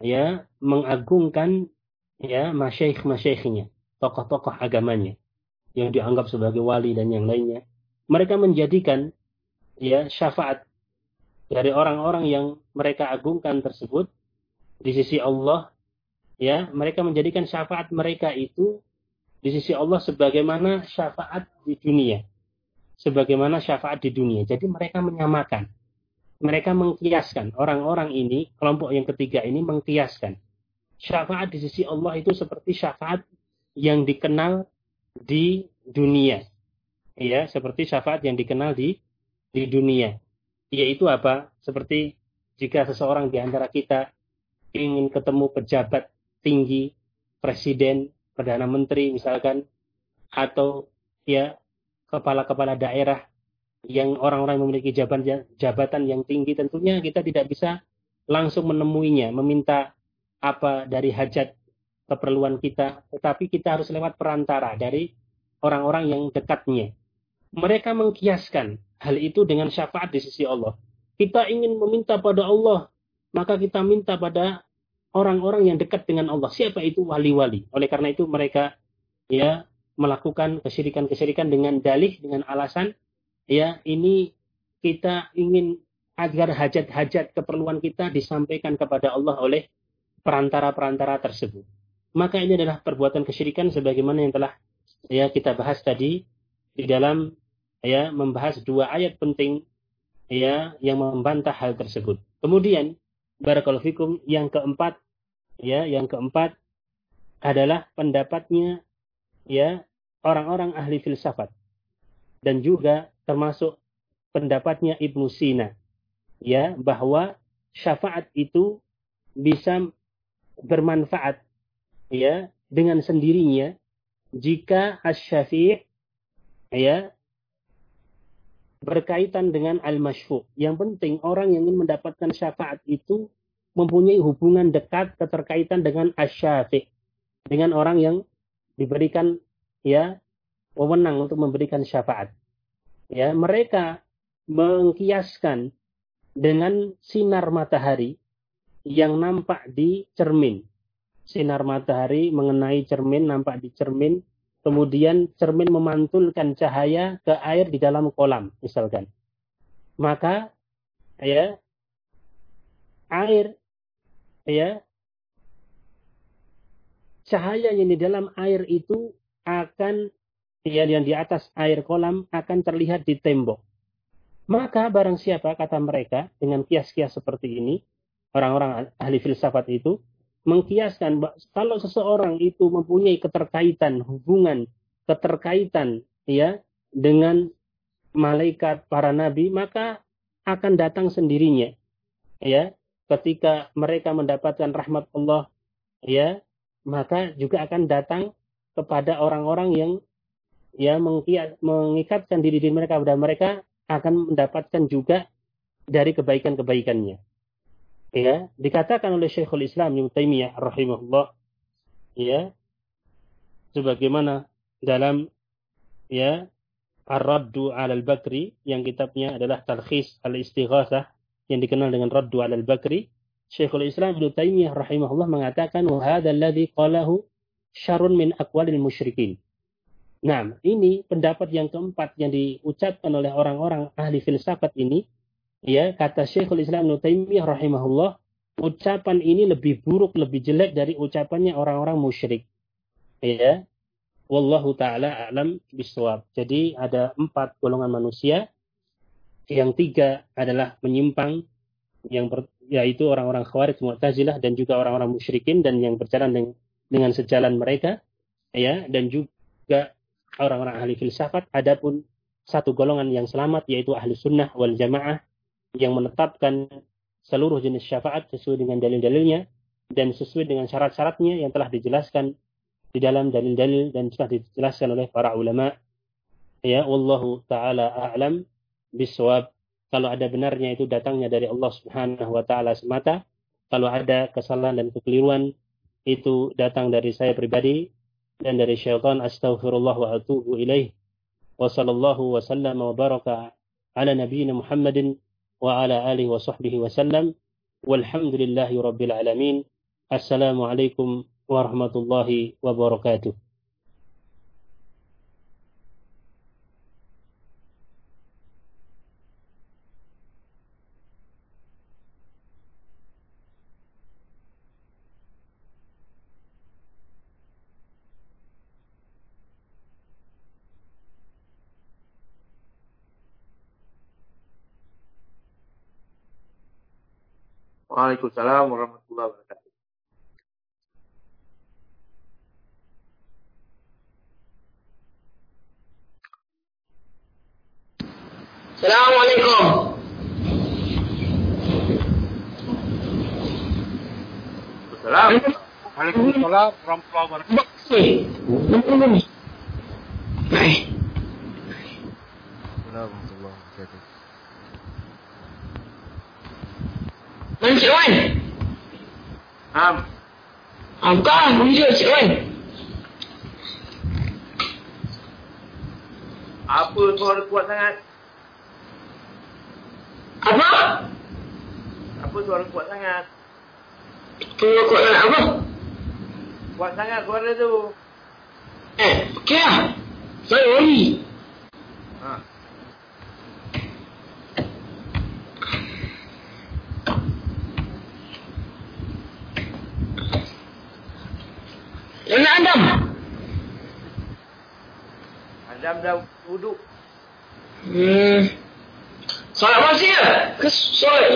ya mengagungkan ya masyaikh-masyaikh tokoh-tokoh agamanya yang dianggap sebagai wali dan yang lainnya. Mereka menjadikan ya syafaat dari orang-orang yang mereka agungkan tersebut di sisi Allah ya mereka menjadikan syafaat mereka itu di sisi Allah sebagaimana syafaat di dunia. Sebagaimana syafaat di dunia. Jadi mereka menyamakan. Mereka mengkiaskan. Orang-orang ini kelompok yang ketiga ini mengkiaskan. Syafaat di sisi Allah itu seperti syafaat yang dikenal di dunia. Ya, seperti syafaat yang dikenal di di dunia. Yaitu apa? Seperti jika seseorang di antara kita ingin ketemu pejabat tinggi, presiden, perdana menteri misalkan atau ya kepala-kepala daerah yang orang-orang memiliki jabatan jabatan yang tinggi tentunya kita tidak bisa langsung menemuinya, meminta apa dari hajat keperluan kita, tetapi kita harus lewat perantara dari orang-orang yang dekatnya. Mereka mengkiaskan hal itu dengan syafaat di sisi Allah. Kita ingin meminta pada Allah, maka kita minta pada orang-orang yang dekat dengan Allah. Siapa itu wali-wali? Oleh karena itu mereka ya melakukan kesyirikan-kesyirikan dengan dalih dengan alasan ya ini kita ingin agar hajat-hajat keperluan kita disampaikan kepada Allah oleh perantara-perantara tersebut maka ini adalah perbuatan kesyirikan sebagaimana yang telah ya kita bahas tadi di dalam ya membahas dua ayat penting ya yang membantah hal tersebut. Kemudian barakallahu fikum yang keempat ya yang keempat adalah pendapatnya ya orang-orang ahli filsafat dan juga termasuk pendapatnya Ibnu Sina ya bahwa syafaat itu bisa bermanfaat ya dengan sendirinya jika asy-syafi' ya berkaitan dengan al-masyfu'. Yang penting orang yang ingin mendapatkan syafaat itu mempunyai hubungan dekat keterkaitan dengan asy-syafi' dengan orang yang diberikan ya wewenang untuk memberikan syafaat. Ya, mereka mengkiaskan dengan sinar matahari yang nampak di cermin sinar matahari mengenai cermin, nampak di cermin, kemudian cermin memantulkan cahaya ke air di dalam kolam, misalkan. Maka ya air ya cahaya yang di dalam air itu akan ya yang di atas air kolam akan terlihat di tembok. Maka barang siapa kata mereka dengan kias-kias seperti ini, orang-orang ahli filsafat itu mengkiaskan kalau seseorang itu mempunyai keterkaitan hubungan keterkaitan ya dengan malaikat para nabi maka akan datang sendirinya ya. Ketika mereka mendapatkan rahmat Allah ya maka juga akan datang kepada orang-orang yang ya mengikatkan diri, diri mereka. Kepada mereka akan mendapatkan juga dari kebaikan-kebaikannya ya dikatakan oleh Syekhul Islam Ibnu Taimiyah rahimahullah ya sebagaimana dalam ya Ar-Raddu al-Bakri yang kitabnya adalah Talkhis al-Istighatsah yang dikenal dengan Raddu al-Bakri. Syekhul Islam Ibnu Taimiyah rahimahullah mengatakan wa hadzal ladzi qalahu syarrun min aqwalil musyrikin. Nah, ini pendapat yang keempat yang diucapkan oleh orang-orang ahli filsafat ini, ya kata Syekhul Islam Ibnu Taimiyah rahimahullah, ucapan ini lebih buruk, lebih jelek dari ucapannya orang-orang musyrik. Ya, Wallahu taala alam biswab. Jadi ada empat golongan manusia. Yang tiga adalah menyimpang, yang ber, yaitu orang-orang khawarij mu'tazilah dan juga orang-orang musyrikin dan yang berjalan dengan, dengan sejalan mereka. Ya, dan juga orang-orang ahli filsafat. Adapun satu golongan yang selamat yaitu ahli sunnah wal jamaah yang menetapkan seluruh jenis syafaat sesuai dengan dalil-dalilnya dan sesuai dengan syarat-syaratnya yang telah dijelaskan di dalam dalil-dalil dan sudah dijelaskan oleh para ulama. Ya, wallahu taala a'lam bisawab. Kalau ada benarnya itu datangnya dari Allah Subhanahu wa taala semata. Kalau ada kesalahan dan kekeliruan itu datang dari saya pribadi dan dari syaitan astaghfirullah wa atubu ilaih. Wa sallallahu wa sallam wa baraka ala nabiyyina Muhammadin wa ala alihi wa sahbihi wa sallam. Walhamdulillahi rabbil alamin. Assalamualaikum warahmatullahi wabarakatuh. Waalaikumsalam warahmatullahi wabarakatuh. Assalamualaikum. Assalamualaikum. Waalaikumsalam warahmatullahi wabarakatuh. Baik. warahmatullahi wabarakatuh. Mana Cik Wan? Am, Ah, bukan. Video Cik Wan. apa suara kuat sangat? Apa? Apa suara kuat sangat? Tunggu kau nak apa? Kuat sangat suara tu. Eh, okey lah. Saya worry. Yang nak andam. Adam dah duduk. Hmm. Solat masih ke? Ke solat